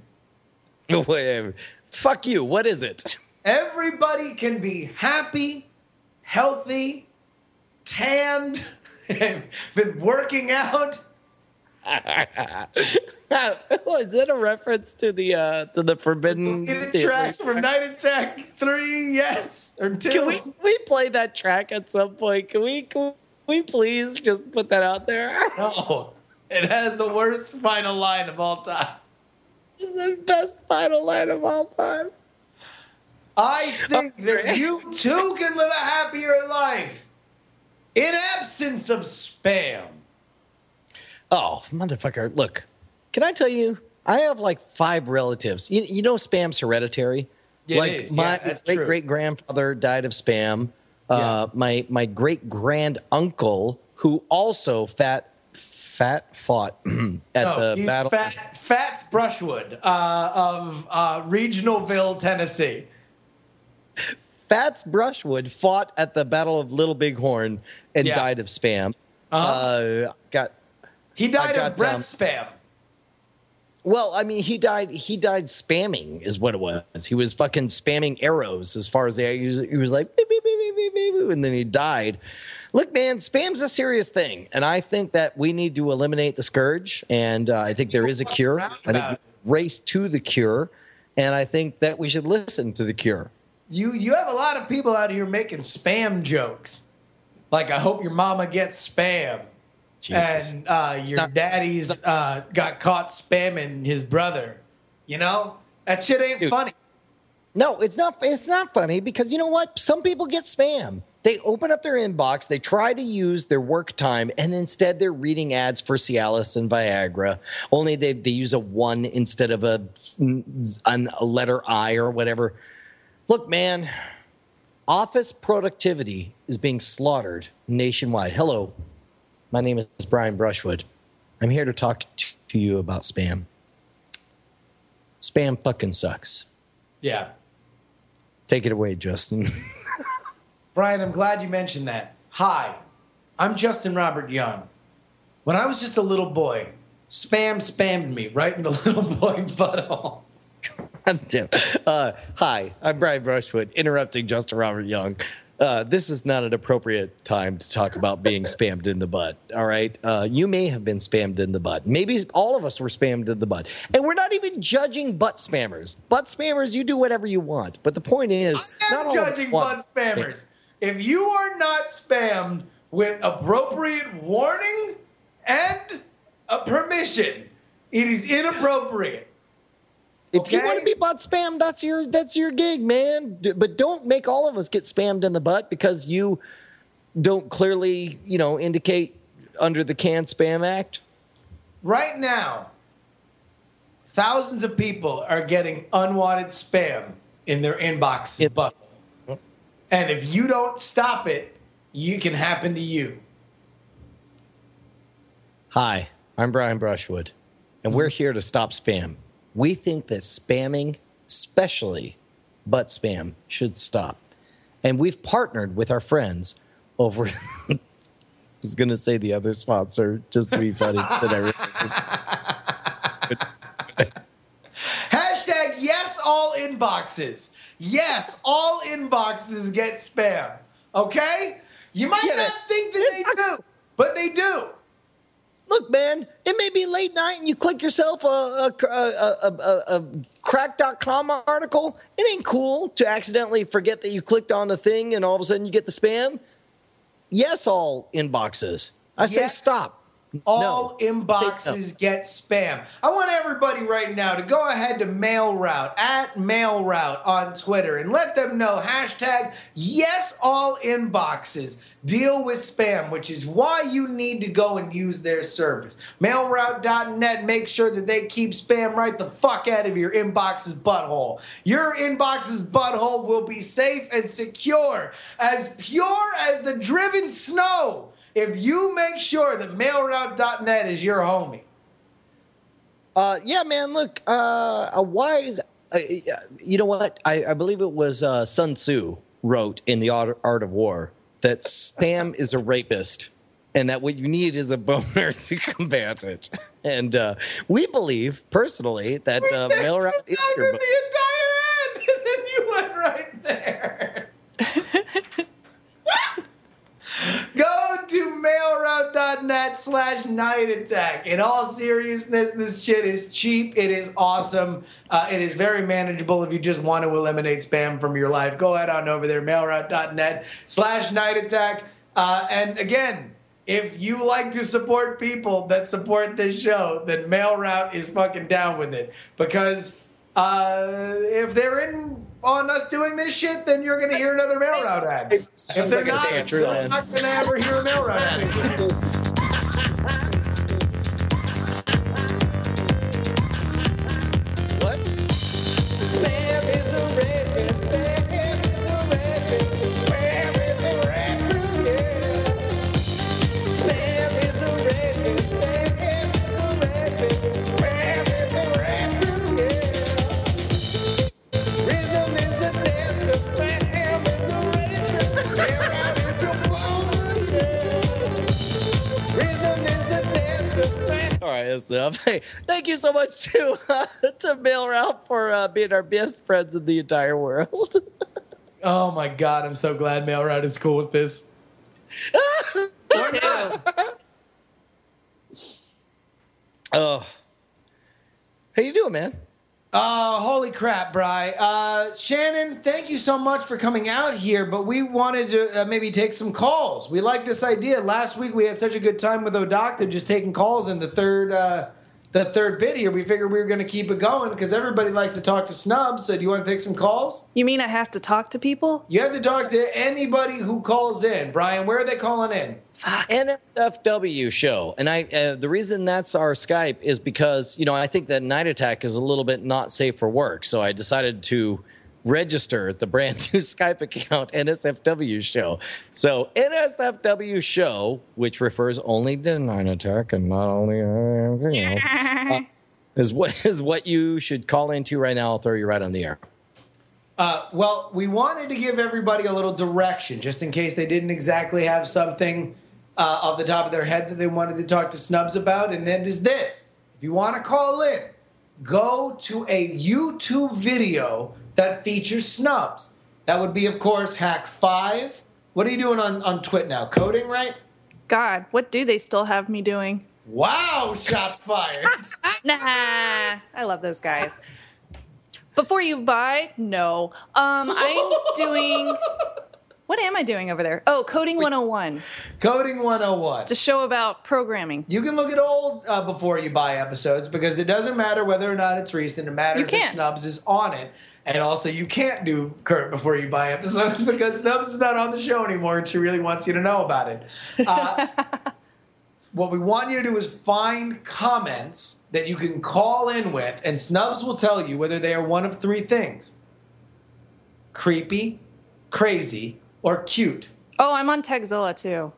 *laughs* Fuck you. What is it? Everybody can be happy, healthy, tanned, *laughs* been working out. *laughs* is that a reference to the uh, to the forbidden the track from Night Attack 3, yes, or 2. Can we we play that track at some point? Can we can we please just put that out there? *laughs* No, it has the worst final line of all time. It's the best final line of all time. I think that you too can live a happier life in absence of spam. Oh, motherfucker. Look, can I tell you? I have like five relatives. You, you know, spam's hereditary. Yeah, it like. Yeah, my that's great great grandfather died of spam. Uh, Yeah. my my great grand uncle, who also fat fat fought *clears throat* at No, the he's battle. Fat, Fats Brushwood uh, of uh, Regionalville, Tennessee. Fats Brushwood fought at the Battle of Little Bighorn and Yeah. died of spam. Uh-huh. Uh, got he died I of got, breast spam. well. I mean, he died. He died spamming, is what it was. He was fucking spamming arrows as far as they. He was, he was like, beep, beep, beep, beep, beep, beep, beep, and then he died. Look, man, spam's a serious thing, and I think that we need to eliminate the scourge. And uh, I think there is a cure. I think we race to the cure, and I think that we should listen to the cure. You you have a lot of people out here making spam jokes. Like I hope your mama gets spam. Jesus. And uh, your not- daddy's uh, got caught spamming his brother. You know? That shit ain't Dude. funny. No, it's not. It's not funny because you know what? Some people get spam. They open up their inbox, they try to use their work time, and instead they're reading ads for Cialis and Viagra. Only they they use a one instead of a an, a letter I or whatever. Look, man, office productivity is being slaughtered nationwide. Hello, my name is Brian Brushwood. I'm here to talk to you about spam. Spam fucking sucks. Yeah. Take it away, Justin. *laughs* Brian, I'm glad you mentioned that. Hi, I'm Justin Robert Young. When I was just a little boy, spam spammed me right in the *laughs* little boy butthole. *laughs* uh, hi, I'm Brian Brushwood, interrupting Justin Robert Young. Uh, this is not an appropriate time to talk about being spammed in the butt. All right, uh, you may have been spammed in the butt. Maybe all of us were spammed in the butt, and we're not even judging butt spammers. Butt spammers, you do whatever you want. But the point is, I am judging butt spammers. If you are not spammed with appropriate warning and a permission, it is inappropriate. If you want to be butt spammed, that's your that's your gig, man. But don't make all of us get spammed in the butt because you don't clearly, you know, indicate under the Can Spam Act. Right now, thousands of people are getting unwanted spam in their inbox. It- But and if you don't stop it, you can happen to you. Hi, I'm Brian Brushwood, and we're mm-hmm. here to stop spam. We think that spamming, especially butt spam, should stop. And we've partnered with our friends over. *laughs* I was going to say the other sponsor just to be funny. that I realized. Hashtag yes, all inboxes. Yes, all inboxes get spam. Okay? You might Yeah, not think that they do, but they do. Look, man, it may be late night and you click yourself a, a, a, a, a, crack.com article. It ain't cool to accidentally forget that you clicked on a thing and all of a sudden you get the spam. Yes, all inboxes. I say Yes. stop. All No. inboxes get spam. I want everybody right now to go ahead to MailRoute at MailRoute on Twitter and let them know hashtag yes, all inboxes deal with spam, which is why you need to go and use their service. MailRoute.net, make sure that they keep spam right the fuck out of your inbox's butthole. Your inbox's butthole will be safe and secure, as pure as the driven snow if you make sure that mailroute.net is your homie. Uh, yeah, man, look, uh, a wise, uh, you know what? I, I believe it was uh, Sun Tzu wrote in The Art, Art of War that spam is a rapist and that what you need is a boner *laughs* to combat it. And uh, we believe, personally, that uh, mail route is Over your the entire end, *laughs* and then you went right there. *laughs* Go to mailroute.net slash night attack. In all seriousness, this shit is cheap. It is awesome. Uh, it is very manageable if you just want to eliminate spam from your life. Go ahead on over there, mailroute.net slash night attack. Uh, and again, if you like to support people that support this show, then MailRoute is fucking down with it. Because uh, if they're in on us doing this shit, then you're gonna hear another MailRoute ad. If they're like not, you're not gonna ever hear a MailRoute ad. *laughs* *laughs* Hey, thank you so much to uh, to Mail Route for uh, being our best friends in the entire world. *laughs* Oh my god, I'm so glad Mail Route is cool with this. *laughs* Oh, how you doing, man? Uh, holy crap, Bry. Uh, Shannon, thank you so much for coming out here, but we wanted to uh, maybe take some calls. We like this idea. Last week we had such a good time with O'Doctor just taking calls in the third uh, the third bit here. We figured we were going to keep it going because everybody likes to talk to snubs. So do you want to take some calls? You mean I have to talk to people? You have to talk to anybody who calls in. Brian, where are they calling in? NSFW show, and I uh, the reason that's our Skype is because you know I think that Night Attack is a little bit not safe for work, so I decided to register at the brand new *laughs* Skype account NSFW show. So NSFW show, which refers only to Night Attack and not only anything else, uh, is what *laughs* is what you should call into right now. I'll throw you right on the air. Uh, well, we wanted to give everybody a little direction just in case they didn't exactly have something uh, off the top of their head that they wanted to talk to Snubs about. And then is this if you want to call in, go to a YouTube video that features Snubs. That would be, of course, Hak5. What are you doing on, on Twit now? Coding, right? God, what do they still have me doing? Wow, shots fired. *laughs* Nah, I love those guys. *laughs* Before you buy, no. Um, I'm doing. *laughs* What am I doing over there? Oh, Coding 101. Coding 101. It's a show about programming. You can look at old uh, before you buy episodes because it doesn't matter whether or not it's recent. It matters if. Snubs is on it. And also, you can't do current before you buy episodes *laughs* because Snubs is not on the show anymore and she really wants you to know about it. Uh, *laughs* what we want you to do is find comments that you can call in with, and Snubs will tell you whether they are one of three things creepy, crazy, or cute. Oh, I'm on Tekzilla too.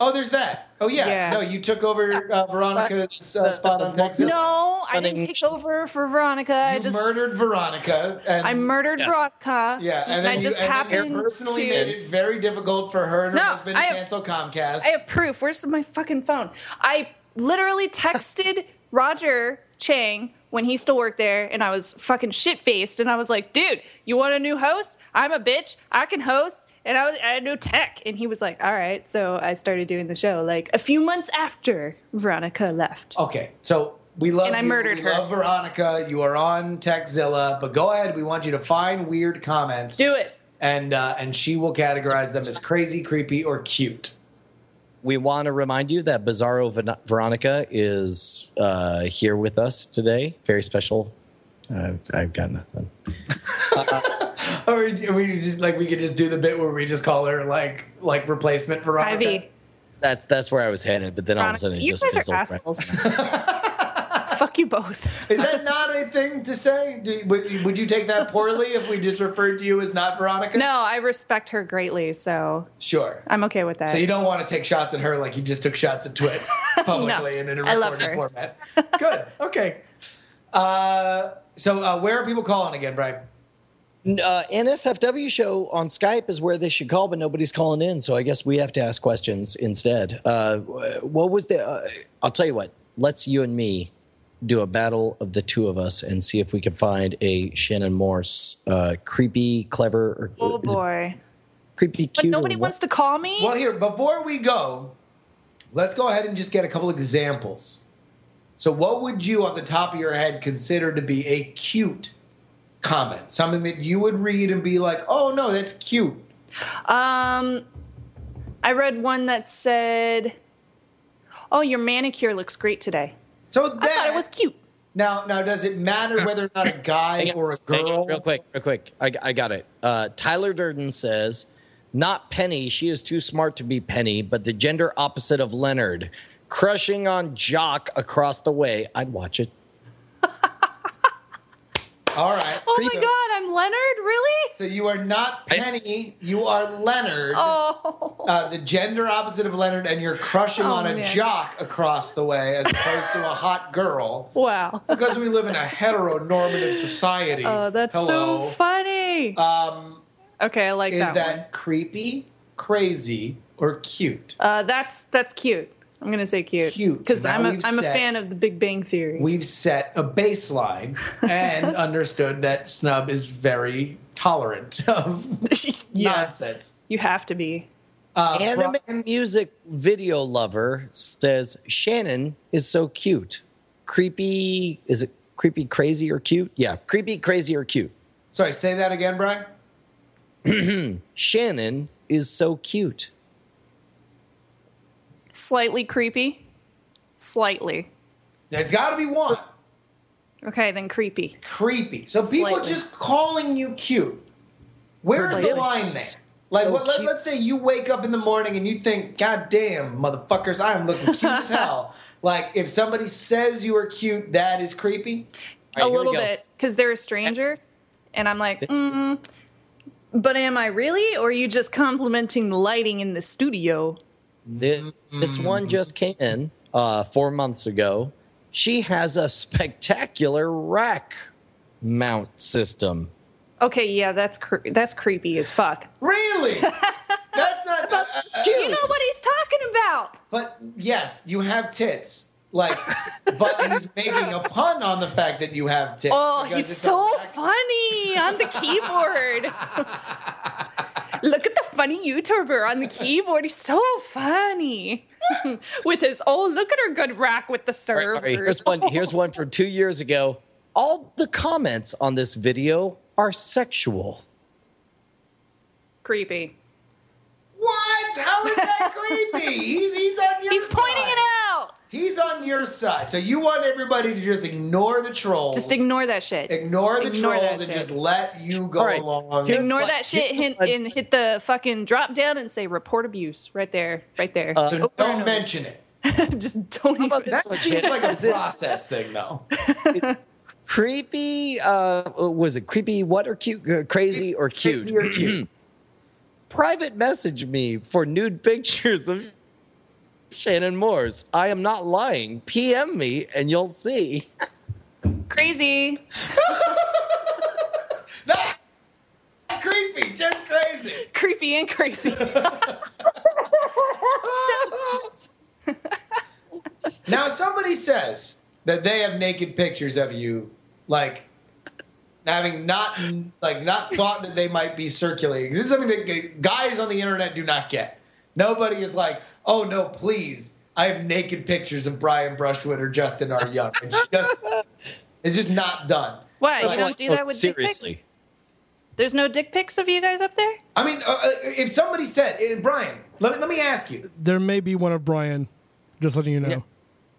Oh, there's that. Oh, yeah. Yeah. No, you took over uh, Veronica's uh, spot on Texas. No, I didn't take over for Veronica. I You just murdered Veronica. And, I murdered Veronica. Yeah, and and then I you, just and then happened personally to. made it very difficult for her and her No, husband to I have- cancel Comcast. I have proof. Where's the, my fucking phone? I literally texted *laughs* Roger Chang when he still worked there, and I was fucking shit faced, and I was like, "Dude, you want a new host? I'm a bitch. I can host." And I was I had no tech, and he was like, "All right." So I started doing the show like a few months after Veronica left. okay, so we love And I you. murdered we her. love Veronica. You are on Tekzilla, but go ahead. We want you to find weird comments, Do it. and uh, and she will categorize them as crazy, creepy, or cute. We want to remind you that Bizarro Ven- Veronica is uh, here with us today. Very special. Uh, I've got nothing. *laughs* *laughs* Or we, we just like we could just do the bit where we just call her like like replacement Veronica. Ivy. That's that's where I was headed, but then all of a sudden it you just guys fizzled are right. assholes. *laughs* *laughs* Fuck you both. Is that not a thing to say? Do, would, would you take that poorly if we just referred to you as not Veronica? No, I respect her greatly, so Sure. I'm okay with that. So you don't want to take shots at her like you just took shots at Twit publicly and in a I love recorded format. Good. Okay. Uh, so uh, where are people calling again, Brian? Uh, NSFW show on Skype is where they should call, but nobody's calling in. So I guess we have to ask questions instead. Uh, what was the? Uh, I'll tell you what. Let's you and me do a battle of the two of us and see if we can find a Shannon Morse uh, creepy, clever, or oh boy. creepy, But cute. or nobody wants to call me. Well, here before we go, let's go ahead and just get a couple examples. So, what would you, on the top of your head, consider to be a cute comment? Something that you would read and be like, "Oh no, that's cute." Um, I read one that said, "Oh, your manicure looks great today." So I that thought it was cute. now, now, does it matter whether or not a guy or a girl? real quick, real quick. I, I got it. Uh, Tyler Durden says, "Not Penny. She is too smart to be Penny, but the gender opposite of Leonard, crushing on Jock across the way. I'd watch it." All right. Oh So- my god, I'm Leonard. Really? So you are not Penny. You are Leonard. Oh, uh, the gender opposite of Leonard, and you're crushing Oh, on a man. jock across the way as opposed to a hot girl. wow. Because we live in a heteronormative society. Oh, that's Hello. so funny. Um, okay, I like is that, that, creepy, crazy, or cute? Uh, that's that's cute. I'm gonna say cute. Cute. Because So I'm a we've I'm a fan of the Big Bang Theory. We've set a baseline and *laughs* understood that Snub is very tolerant of *laughs* yeah, nonsense. you have to be. Uh, Anime Brian- music video lover says Shannon is so cute. Creepy, is it creepy, crazy, or cute? Yeah, creepy, crazy, or cute. Sorry, say that again, Brian. *clears throat* Shannon is so cute. Slightly creepy. Slightly. It's got to be one. Okay, then creepy. Creepy. So people Slightly. just calling you cute. Where's the Slightly. line there? Like, So what, let, cute. let's say you wake up in the morning and you think, God damn, motherfuckers, I am looking cute as *laughs* hell. Like, if somebody says you are cute, that is creepy. All right, a we little go. bit because they're a stranger, and I'm like, This- mm, but am I really, or are you just complimenting the lighting in the studio? Thi- This one just came in uh, four months ago. She has a spectacular rack mount system. Okay, yeah, that's cre- that's creepy as fuck. Really? *laughs* That's not. uh, uh, You know what he's talking about? But yes, you have tits. Like, *laughs* but he's making a pun on the fact that you have tits. Oh, he's so funny on the keyboard. *laughs* *laughs* Look at the funny YouTuber on the keyboard. He's so funny. *laughs* with his oh, look at her good rack with the All right, all servers. here's one. Here's *laughs* one from two years ago. All the comments on this video are sexual. Creepy. What? How is that creepy? He's he's on your. He's pointing side. it out. He's your side. So you want everybody to just ignore the trolls. Just ignore that shit. Ignore the Ignore trolls and shit. just let you go All right. along. Here's Ignore what- that shit hit, what- and hit the fucking drop down and say report abuse right there, right there. Uh, so Over don't over. mention it. *laughs* Just don't How about even. this That one, seems Shannon? like a process thing, though. *laughs* creepy? Uh, was it creepy? What or cute? Uh, crazy or cute? Crazy or cute? *clears throat* Private message me for nude pictures of Shannon Morse. I am not lying. PM me and you'll see. Crazy. *laughs* Not creepy, just crazy. Creepy and crazy. *laughs* So- Now, somebody says that they have naked pictures of you, like having not like not thought that they might be circulating. This is something that guys on the internet do not get. Nobody is like, "Oh no, please! I have naked pictures of Brian Brushwood or Justin R. Young." It's just, *laughs* it's just not done. What? You don't do that with dick pics? seriously. There's no dick pics of you guys up there? I mean, uh, uh, if somebody said, and Brian, let me let me ask you, There may be one of Brian. Just letting you know. Yeah.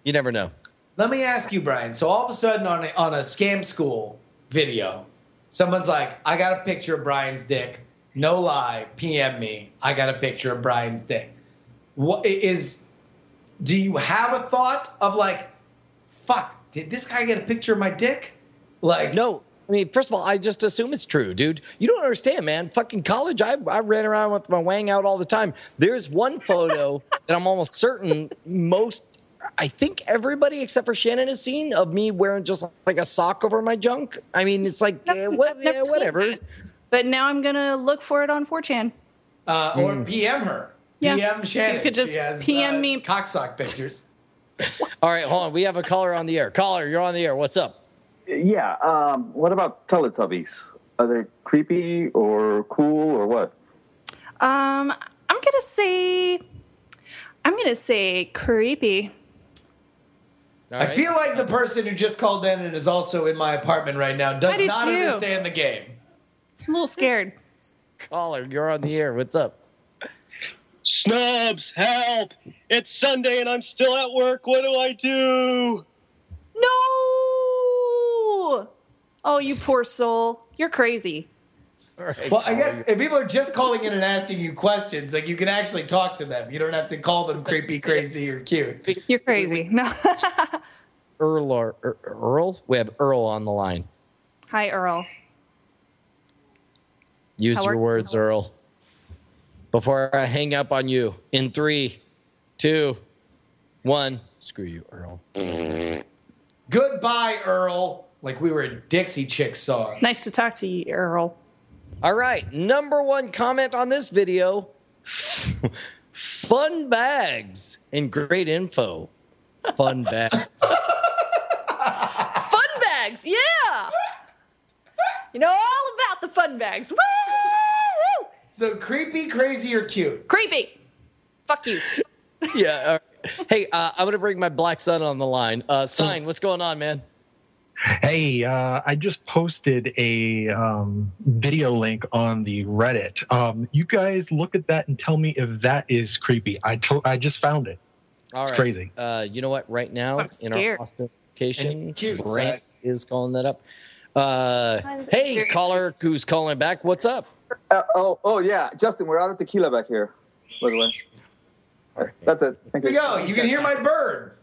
You never know. Let me ask you, Brian. So all of a sudden on a, on a scam school video, someone's like, "I got a picture of Brian's dick." No lie, PM me. I got a picture of Brian's dick. What is? Do you have a thought of like, "Fuck, did this guy get a picture of my dick?" Like, No, I mean, first of all, I just assume it's true, dude. You don't understand, man. Fucking college, I, I ran around with my wang out all the time. There's one photo *laughs* that I'm almost certain most, I think everybody except for Shannon has seen of me wearing just like a sock over my junk. I mean, it's like, eh, what, yeah, whatever. But now I'm gonna look for it on 4chan. uh, or PM her. Yeah. PM Shannon. You could just She has, PM uh, me. cocksock pictures. *laughs* All right, hold on. We have a caller on the air. Caller, you're on the air. What's up? Yeah. Um, what about Teletubbies? Are they creepy or cool or what? Um, I'm gonna say, I'm gonna say creepy. All I feel like the person who just called in and is also in my apartment right now does do not too. understand the game. I'm a little scared. *laughs* caller, you're on the air. What's up? Snubs, help! It's Sunday and I'm still at work. What do I do? No. Oh, you poor soul. You're crazy. All right. Well, I guess if people are just calling in and asking you questions, like you can actually talk to them. You don't have to call them creepy, crazy, or cute. You're crazy. *laughs* No. Earl or Er- Earl? We have Earl on the line. Hi, Earl. Use How your are- words, Earl. Before I hang up on you in three, two, one. Screw you, Earl. Goodbye, Earl. Like we were a Dixie Chicks song. Nice to talk to you, Earl. All right. Number one comment on this video fun bags and great info. Fun *laughs* bags. Fun bags, yeah. You know all about the fun bags. Woo! So creepy, crazy, or cute? Creepy. Fuck you. *laughs* yeah. all right. Hey, uh, I'm gonna bring my black son on the line. Uh, sign, what's going on, man? Hey, uh, I just posted a um, video link on the Reddit. Um, you guys look at that and tell me if that is creepy. I to- I just found it. All it's right. crazy. Uh, you know what? Right now, I'm in scared. our Austin location, And cute, Brant is calling that up. Uh, hey, caller, who's calling back? What's up? Uh, oh, oh yeah, Justin, we're out of tequila back here. By the way, All right, that's it. Thank Here you. we go. You can hear my bird.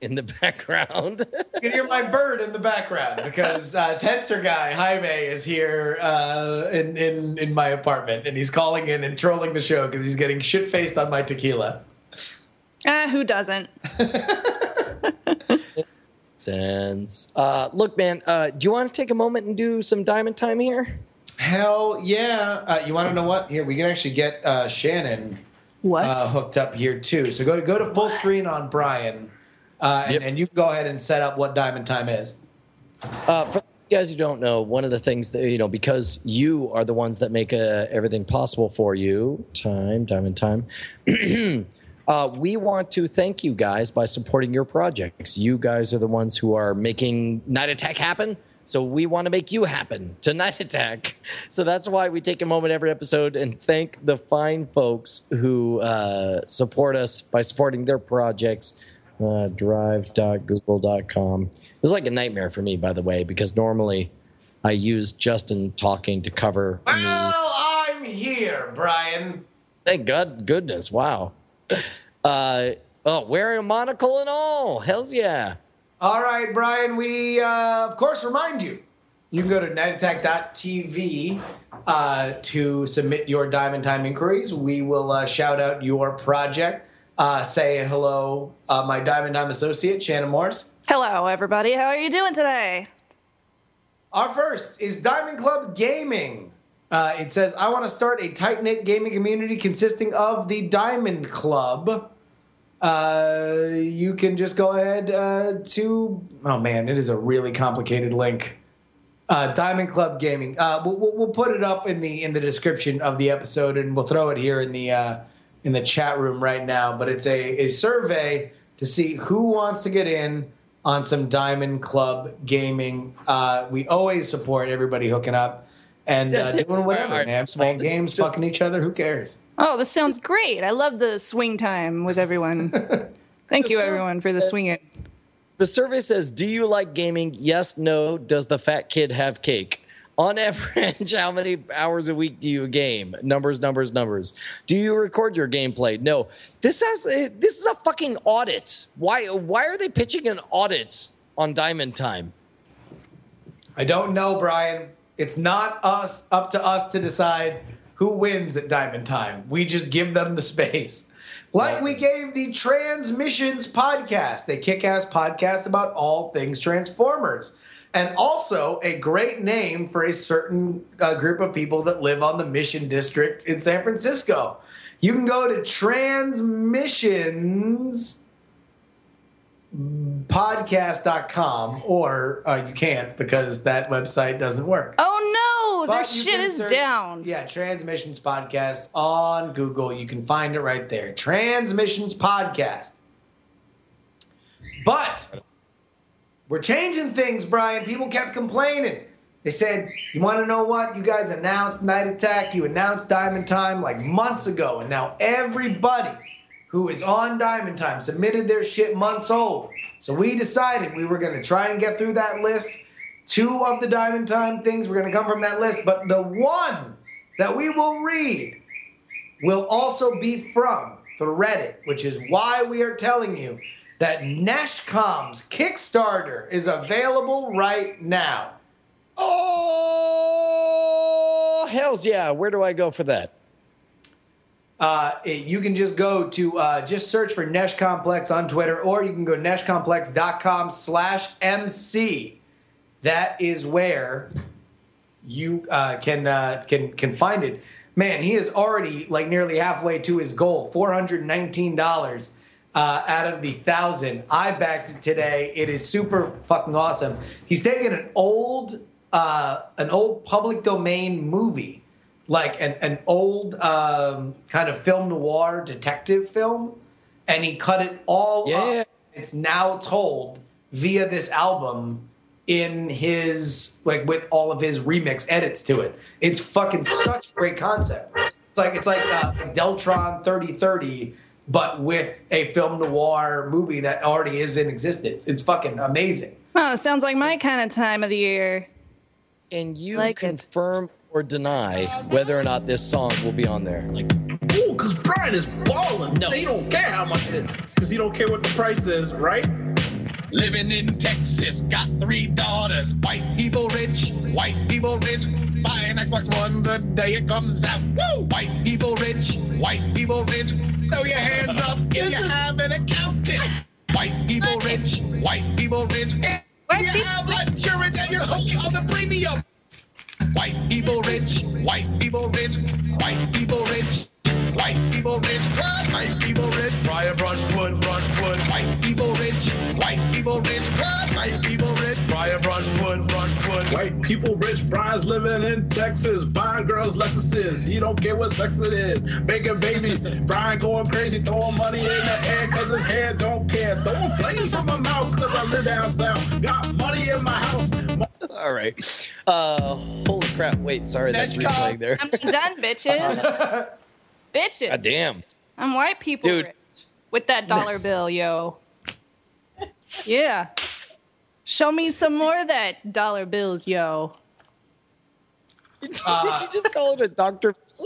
In the background. *laughs* You can hear my bird in the background because uh, Tensor guy Jaime is here uh, in, in in my apartment, and he's calling in and trolling the show because he's getting shit faced on my tequila. Uh, who doesn't? *laughs* Sense. Uh, look, man. Uh, do you want to take a moment and do some diamond time here? Hell yeah! Uh, you want to know what? Here we can actually get uh, Shannon What? uh, hooked up here too. So go go to full screen on Brian, uh, and, Yep. and you can go ahead and set up what diamond time is. Uh, for you guys who don't know, one of the things that you know, because you are the ones that make uh, everything possible for you, time, diamond time. *clears throat* uh, we want to thank you guys by supporting your projects. You guys are the ones who are making Night Attack happen. So we want to make you happen to Night *laughs* Attack. So that's why we take a moment every episode and thank the fine folks who uh, support us by supporting their projects. Uh, drive.google.com. It was like a nightmare for me, by the way, because normally I use Justin talking to cover. me. Well, I'm here, Brian. Thank God, goodness, wow. *laughs* Uh, oh, wearing a monocle and all. Hell's yeah. All right, Brian, we, uh, of course, remind you. You can go to nightattack.tv uh, to submit your Diamond Time inquiries. We will uh, shout out your project. Uh, say hello, uh, my Diamond Time associate, Shannon Morse. Hello, everybody. How are you doing today? Our first is Diamond Club Gaming. Uh, it says, I want to start a tight knit gaming community consisting of the Diamond Club. Uh, you can just go ahead uh, to, oh man, it is a really complicated link. Uh, Diamond Club Gaming. Uh, we'll, we'll, put it up in the in the description of the episode, and we'll throw it here in the uh, in the chat room right now. But it's a, a survey to see who wants to get in on some Diamond Club Gaming. Uh, we always support everybody hooking up and uh, doing whatever, All right, man. Playing games, just- fucking each other. Who cares? Oh, this sounds great. I love the swing time with everyone. *laughs* Thank you, everyone, for the service swinging. The survey says, Do you like gaming? Yes, no. Does the fat kid have cake? On average, *laughs* how many hours a week do you game? Numbers, numbers, numbers. Do you record your gameplay? No. This has eh, this is a fucking audit. Why why are they pitching an audit on Diamond Time? I don't know, Brian. It's not us up to us to decide who wins at Diamond Time. We just give them the space. Like we gave the Transmissions podcast, a kick ass podcast about all things Transformers. And also a great name for a certain uh, group of people that live on the Mission District in San Francisco. You can go to Transmissions podcast.com or uh, you can't because that website doesn't work. Oh no, their But you shit is search- down. Yeah, Transmissions Podcast on Google. You can find it right there. Transmissions Podcast. But we're changing things, Brian. People kept complaining. They said, You want to know what? You guys announced Night Attack, you announced Diamond Time like months ago, and now everybody who is on Diamond Time submitted their shit months old. So we decided we were going to try and get through that list. Two of the Diamond Time things were going to come from that list, but the one that we will read will also be from the Reddit, which is why we are telling you that Nashcom's Kickstarter is available right now. Oh hell's yeah. Where do I go for that? Uh, it- you can just go to uh, just search for Nesh Complex on Twitter, or you can go neshcomplex.com slash MC. That is where you uh, can uh, can can find it. man, he is already like nearly halfway to his goal, four hundred nineteen dollars uh, out of the thousand. I backed it today. It is super fucking awesome. He's taking an old, uh, an old public domain movie, like an an old um, kind of film noir detective film, and he cut it all Yeah. up. It's now told via this album in his like with all of his remix edits to it. It's fucking such a great concept. It's like it's like uh, Deltron 3030, but with a film noir movie that already is in existence. It's fucking amazing. Oh, sounds like my kind of time of the year. And you Like it. Confirm or deny whether or not this song will be on there. Like, Ooh, because Brian is balling. No. He don't care how much it is. Because he don't care what the price is, right? Living in Texas, got three daughters. White people rich, white people rich. Buy an Xbox One the day it comes out. Woo! White people rich, white people rich. Throw your hands up if you have an accountant. White people rich, white people rich. If you have insurance and you're hooked on the premium. White people rich, white people rich, white people rich. White people rich. White people rich. Brian Brushwood, Brushwood. White people rich, white people rich. White people rich. Brian Brushwood, Brushwood. White people rich. Brian's living in Texas, buying girls Lexuses. He don't care what sex it is. Making babies. Brian going crazy, throwing money in the air because his head don't care. Throwing flames from my mouth because I live down south. Got money in my house. *laughs* all right. Uh, holy crap. Wait, sorry, that's replaying there. I'm done, bitches. *laughs* bitches. God damn. I'm white people Dude. rich with that dollar *laughs* bill, yo. Yeah. Show me some more of that dollar bills, yo. Did you just call it a doctor? *laughs*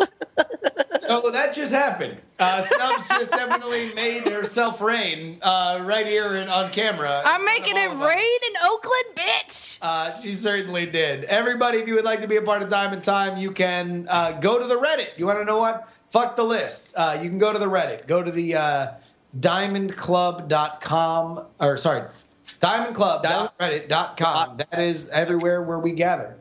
So that just happened. Uh, Snubs just definitely made herself rain uh, right here in, on camera. I'm making it rain in Oakland, bitch. Uh, she certainly did. Everybody, if you would like to be a part of Diamond Time, you can uh, go to the Reddit. You want to know what? Fuck the list. Uh, you can go to the Reddit. Go to the uh, diamondclub.com, or sorry, diamondclub.reddit.com. That is everywhere where we gather.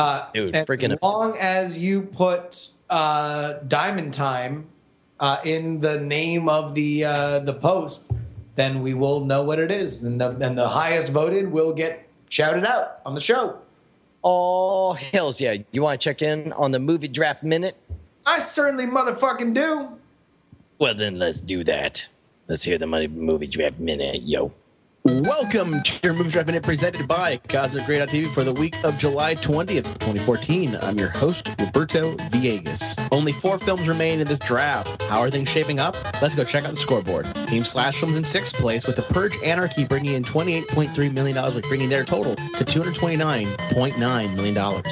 Uh, Dude, as freaking- long as you put uh, Diamond Time uh, in the name of the uh, the post, then we will know what it is, and the and the highest voted will get shouted out on the show. Oh, hells yeah. You want to check in on the movie draft minute? I certainly motherfucking do. Well, then let's do that. Let's hear the money movie draft minute, yo. Welcome to your Movie Draft Minute presented by Cosmic Great TV for the week of July 20th, 2014. I'm your host, Roberto Villegas. Only four films remain in this draft. How are things shaping up? Let's go check out the scoreboard. Team Slash Films in sixth place with The Purge Anarchy bringing in $28.3 million, like bringing their total to $229.9 million.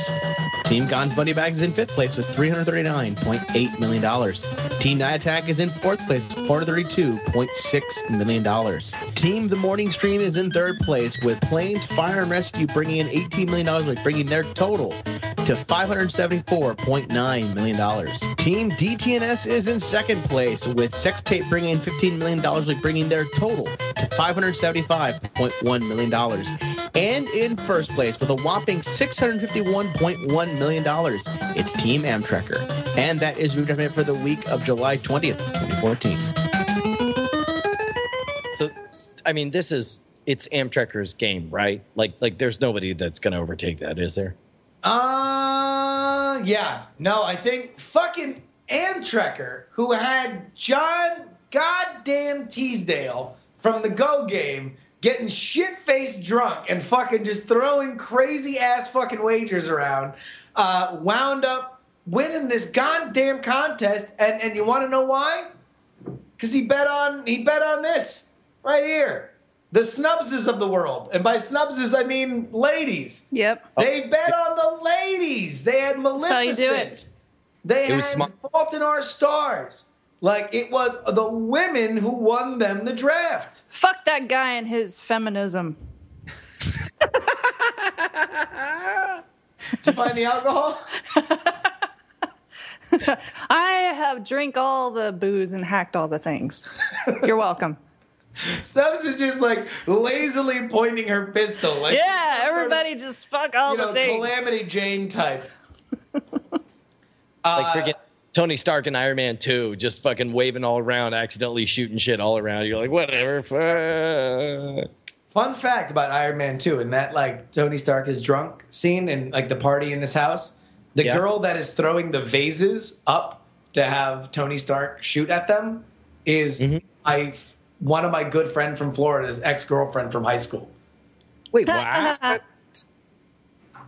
Team Gon's Bunny Bags is in fifth place with $339.8 million. Team Night Attack is in fourth place with $432.6 million. Team The Morning Stream is in third place with Planes Fire and Rescue bringing in $18 million, bringing their total to $574.9 million. Team DTNS is in second place with Sex Tape bringing in $15 million, bringing their total to $575.1 million. And in first place with a whopping $651.1 million, it's Team Amtrekker. And that is Movie Draft for the week of July 20th, 2014. So, I mean, this is it's Amtrekker's game, right? Like, like there's nobody that's going to overtake that, is there? Uh, yeah. No, I think fucking Amtrekker, who had John goddamn Teasdale from the Go game getting shit faced drunk and fucking just throwing crazy ass fucking wagers around, uh, wound up winning this goddamn contest. And, and you want to know why? Because he bet on he bet on this right here. The snubses of the world. And by snubses, I mean ladies. Yep. They bet on the ladies. They had Maleficent. how you do it. They It had was smart. Fault in Our Stars. Like it was the women who won them the draft. Fuck that guy and his feminism. *laughs* Did you find the alcohol? *laughs* I have drank all the booze and hacked all the things. You're welcome. Snubs is just like lazily pointing her pistol. Like yeah, some sort of, everybody just fuck all the things. you the know, things. Calamity Jane type. like Uh, freaking Tony Stark and Iron Man 2, just fucking waving all around, accidentally shooting shit all around. You're like, whatever, fuck. Fun fact about Iron Man 2 and that like Tony Stark is drunk scene and like the party in his house. The Yeah. girl that is throwing the vases up to have Tony Stark shoot at them is Mm-hmm. I one of my good friend from Florida's ex-girlfriend from high school. Wait, what?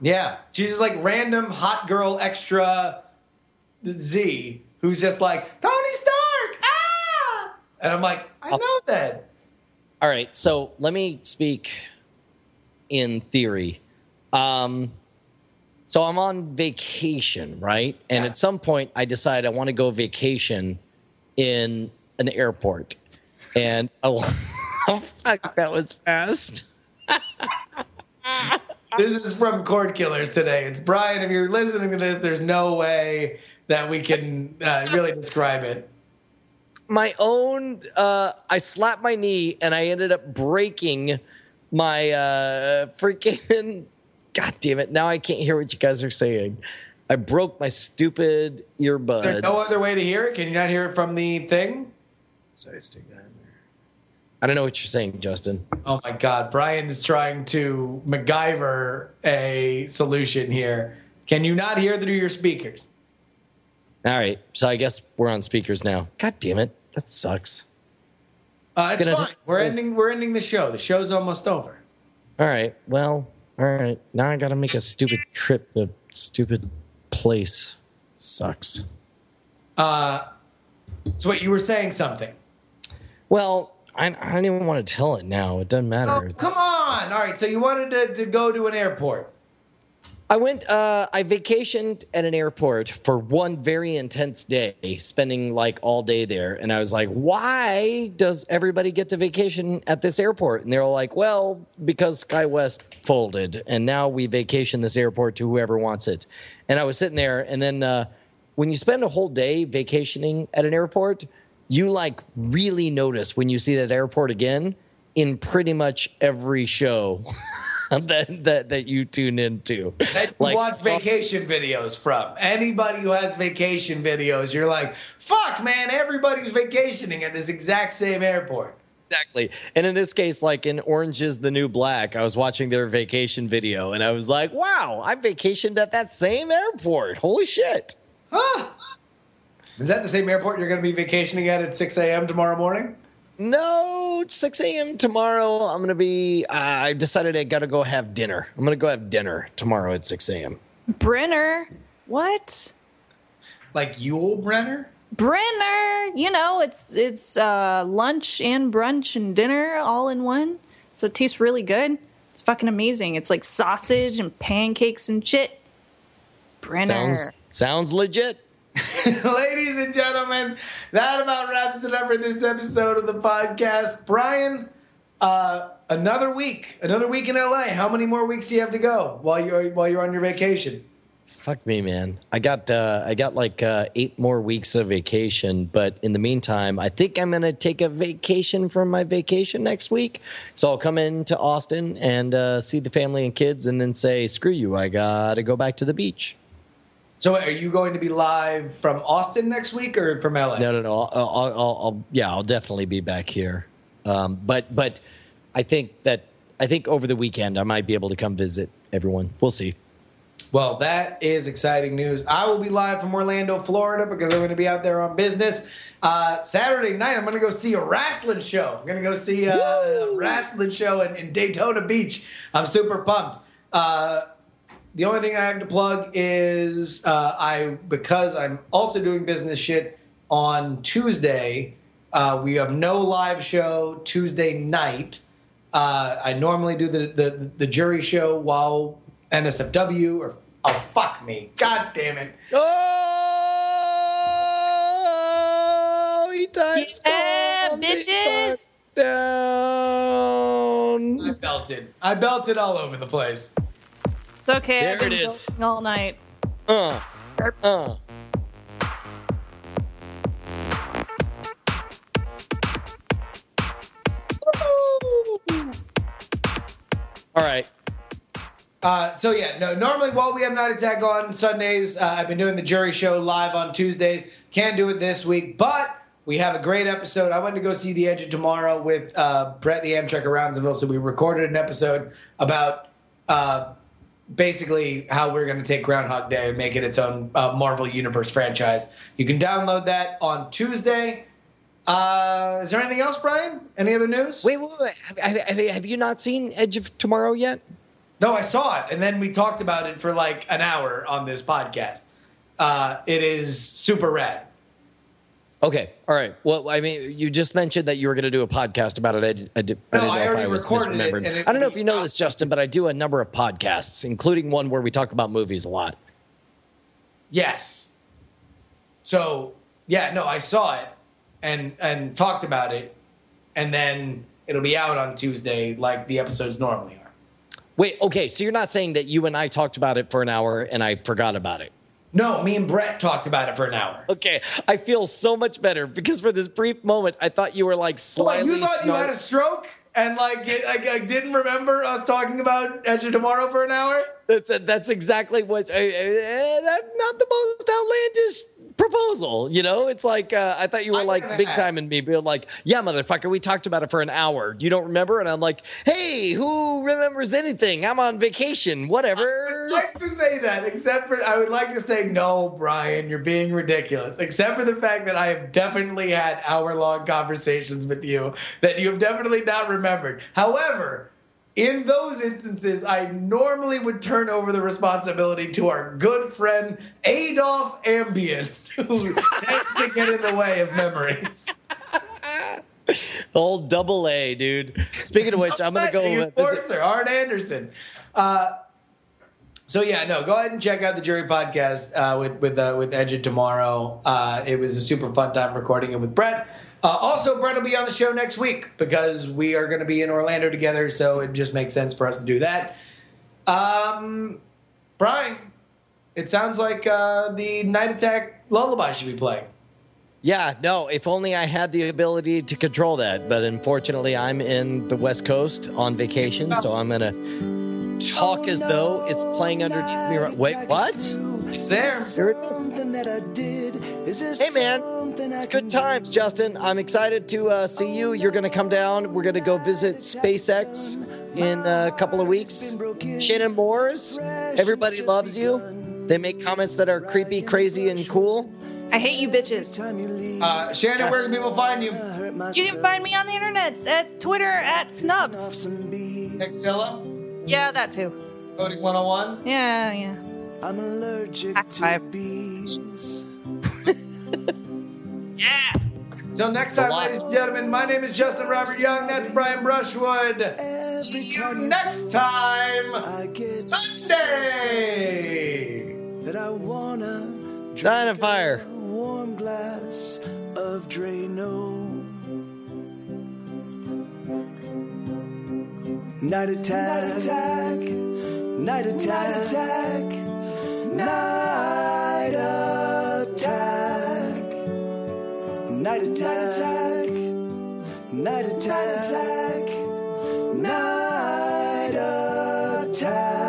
Yeah. She's just like random hot girl extra Z who's just like, Tony Stark! Ah! And I'm like, I know that. All right, so let me speak in theory. Um, so I'm on vacation, right? And at some point, I decide I want to go vacation in an airport. And oh, oh fuck, that was fast. This is from Cord Killers today. It's Brian. If you're listening to this, there's no way that we can uh, really describe it. my own uh i slapped my knee and i ended up breaking my uh freaking *laughs* god damn it now i can't hear what you guys are saying i broke my stupid earbuds Is there no other way to hear it? Can you not hear it from the thing? Sorry, stick that in there. I don't know what you're saying justin Oh my God. Brian is trying to MacGyver a solution here. Can you not hear through your speakers? all right so i guess we're on speakers now god damn it that sucks Uh, It's it's fine. ta- we're ending. We're ending the show. The show's almost over. all right well all right now i gotta make a stupid trip to stupid place sucks Uh, so what you were saying something? well I, I don't even want to tell it now. It doesn't matter. Oh, come on! All right. So you wanted to, to go to an airport. I went. Uh, I vacationed at an airport for one very intense day, spending like all day there. And I was like, "Why does everybody get to vacation at this airport?" And they were like, "Well, because SkyWest folded, and now we vacation this airport to whoever wants it." And I was sitting there, and then uh, when you spend a whole day vacationing at an airport, you like really notice when you see that airport again in pretty much every show. *laughs* that, that that you tune into. that Like, watch vacation videos from. Anybody who has vacation videos, you're like, fuck, man, everybody's vacationing at this exact same airport. Exactly. And in this case, like in Orange is the New Black, I was watching their vacation video and I was like, wow, I vacationed at that same airport. Holy shit. Huh? Is that the same airport you're going to be vacationing at at 6 a.m. tomorrow morning? No, it's 6 a.m. tomorrow. I'm going to be, uh, I decided I got to go have dinner. I'm going to go have dinner tomorrow at 6 a.m. Brenner. What? Like Yul Brynner? Brenner. You know, it's it's uh, lunch and brunch and dinner all in one. So it tastes really good. It's fucking amazing. It's like sausage and pancakes and shit. Brenner. Sounds, sounds legit. *laughs* Ladies and gentlemen, that about wraps it up for this episode of the podcast. Brian, uh, another week, another week in LA. How many more weeks do you have to go while you're while you're on your vacation? Fuck me, man. I got uh, I got like uh, eight more weeks of vacation, but in the meantime, I think I'm gonna take a vacation from my vacation next week. So I'll come into Austin and uh, see the family and kids, and then say, "Screw you! I gotta go back to the beach." So, are you going to be live from Austin next week or from LA? No, no, no. I'll, I'll, I'll, yeah, I'll definitely be back here. Um, but but I think that I think over the weekend I might be able to come visit everyone. We'll see. Well, that is exciting news. I will be live from Orlando, Florida, because I'm going to be out there on business. Uh, Saturday night, I'm going to go see a wrestling show. I'm going to go see a, a wrestling show in, in Daytona Beach. I'm super pumped. Uh, the only thing I have to plug is uh, I because I'm also doing business shit on Tuesday. Uh, we have no live show Tuesday night. Uh, I normally do the, the the jury show while NSFW or oh fuck me, god damn it. Oh, he times yeah, bitches. down. I belted. I belted all over the place. It's okay. There I've been it is. all night. Uh, uh. All right. Uh, so yeah, no. Normally, while we have Night Attack on Sundays, uh, I've been doing the jury show live on Tuesdays. Can't do it this week, but we have a great episode. I went to go see The Edge of Tomorrow with uh, Brett the Amtrak of Roundsville, so we recorded an episode about uh, basically how we're going to take Groundhog Day and make it its own uh, Marvel Universe franchise. You can download that on Tuesday. Uh, is there anything else, Brian? Any other news? Wait, wait, wait. Have, have, have you not seen Edge of Tomorrow yet? No, I saw it, and then we talked about it for like an hour on this podcast. Uh, it is super rad. Okay, all right. Well, I mean, you just mentioned that you were going to do a podcast about it. I, did- I, did, I No, didn't know I if already I was recorded it, it- I don't know if you know this, Justin, but I do a number of podcasts, including one where we talk about movies a lot. Yes. So yeah, no, I saw it and and talked about it, and then it'll be out on Tuesday like the episodes normally are. Wait, okay, so you're not saying that you and I talked about it for an hour and I forgot about it? No, me and Brett talked about it for an hour. Okay, I feel so much better because for this brief moment, I thought you were like slightly. on, you thought you had a stroke and like it, I, I didn't remember us talking about Edge of Tomorrow for an hour. That's, that's exactly what. Uh, uh, that's not the most outlandish proposal. You know, it's like uh, I thought you were like big time in me, being like, "Yeah, motherfucker, we talked about it for an hour. You don't remember?" And I'm like, "Hey, who remembers anything? I'm on vacation. Whatever." I'd like to say that, except for I would like to say no, Brian, you're being ridiculous. Except for the fact that I have definitely had hour long conversations with you that you have definitely not remembered. However, in those instances, I normally would turn over the responsibility to our good friend Adolf Ambien, *laughs* who tends to get in the way of memories. Old double A, dude. Speaking of which, I'm gonna go. The visit- enforcer, Art Anderson. Uh, so yeah, no, go ahead and check out the Jury podcast uh, with with uh, with Edge of Tomorrow. Uh, it was a super fun time recording it with Brett. Uh, also, Brett will be on the show next week because we are going to be in Orlando together, so it just makes sense for us to do that. Um, Brian, it sounds like uh, the Night Attack lullaby should be playing. Yeah, no, if only I had the ability to control that. But unfortunately, I'm in the West Coast on vacation, so I'm going to talk as though it's playing underneath me. right- Wait, what? It's there. There it is. Hey, man. It's good times, Justin. I'm excited to uh, see you. You're going to come down. We're going to go visit SpaceX in a couple of weeks. Shannon Morse. Everybody loves you. They make comments that are creepy, crazy, and cool. I hate you bitches. Uh, Shannon, where can people find you? You can find me on the internet at Twitter at Snubs. Tekzilla? Yeah, that too. Coding 101? Yeah, yeah. I'm allergic Act to five. bees. *laughs* Yeah. Till next time, ladies and gentlemen, my name is Justin Robert Young. That's Brian Brushwood. See you next time, Sunday. That I wanna Dynafire. warm glass of Drano. Night attack, Night attack. Night attack. Night attack. Night attack.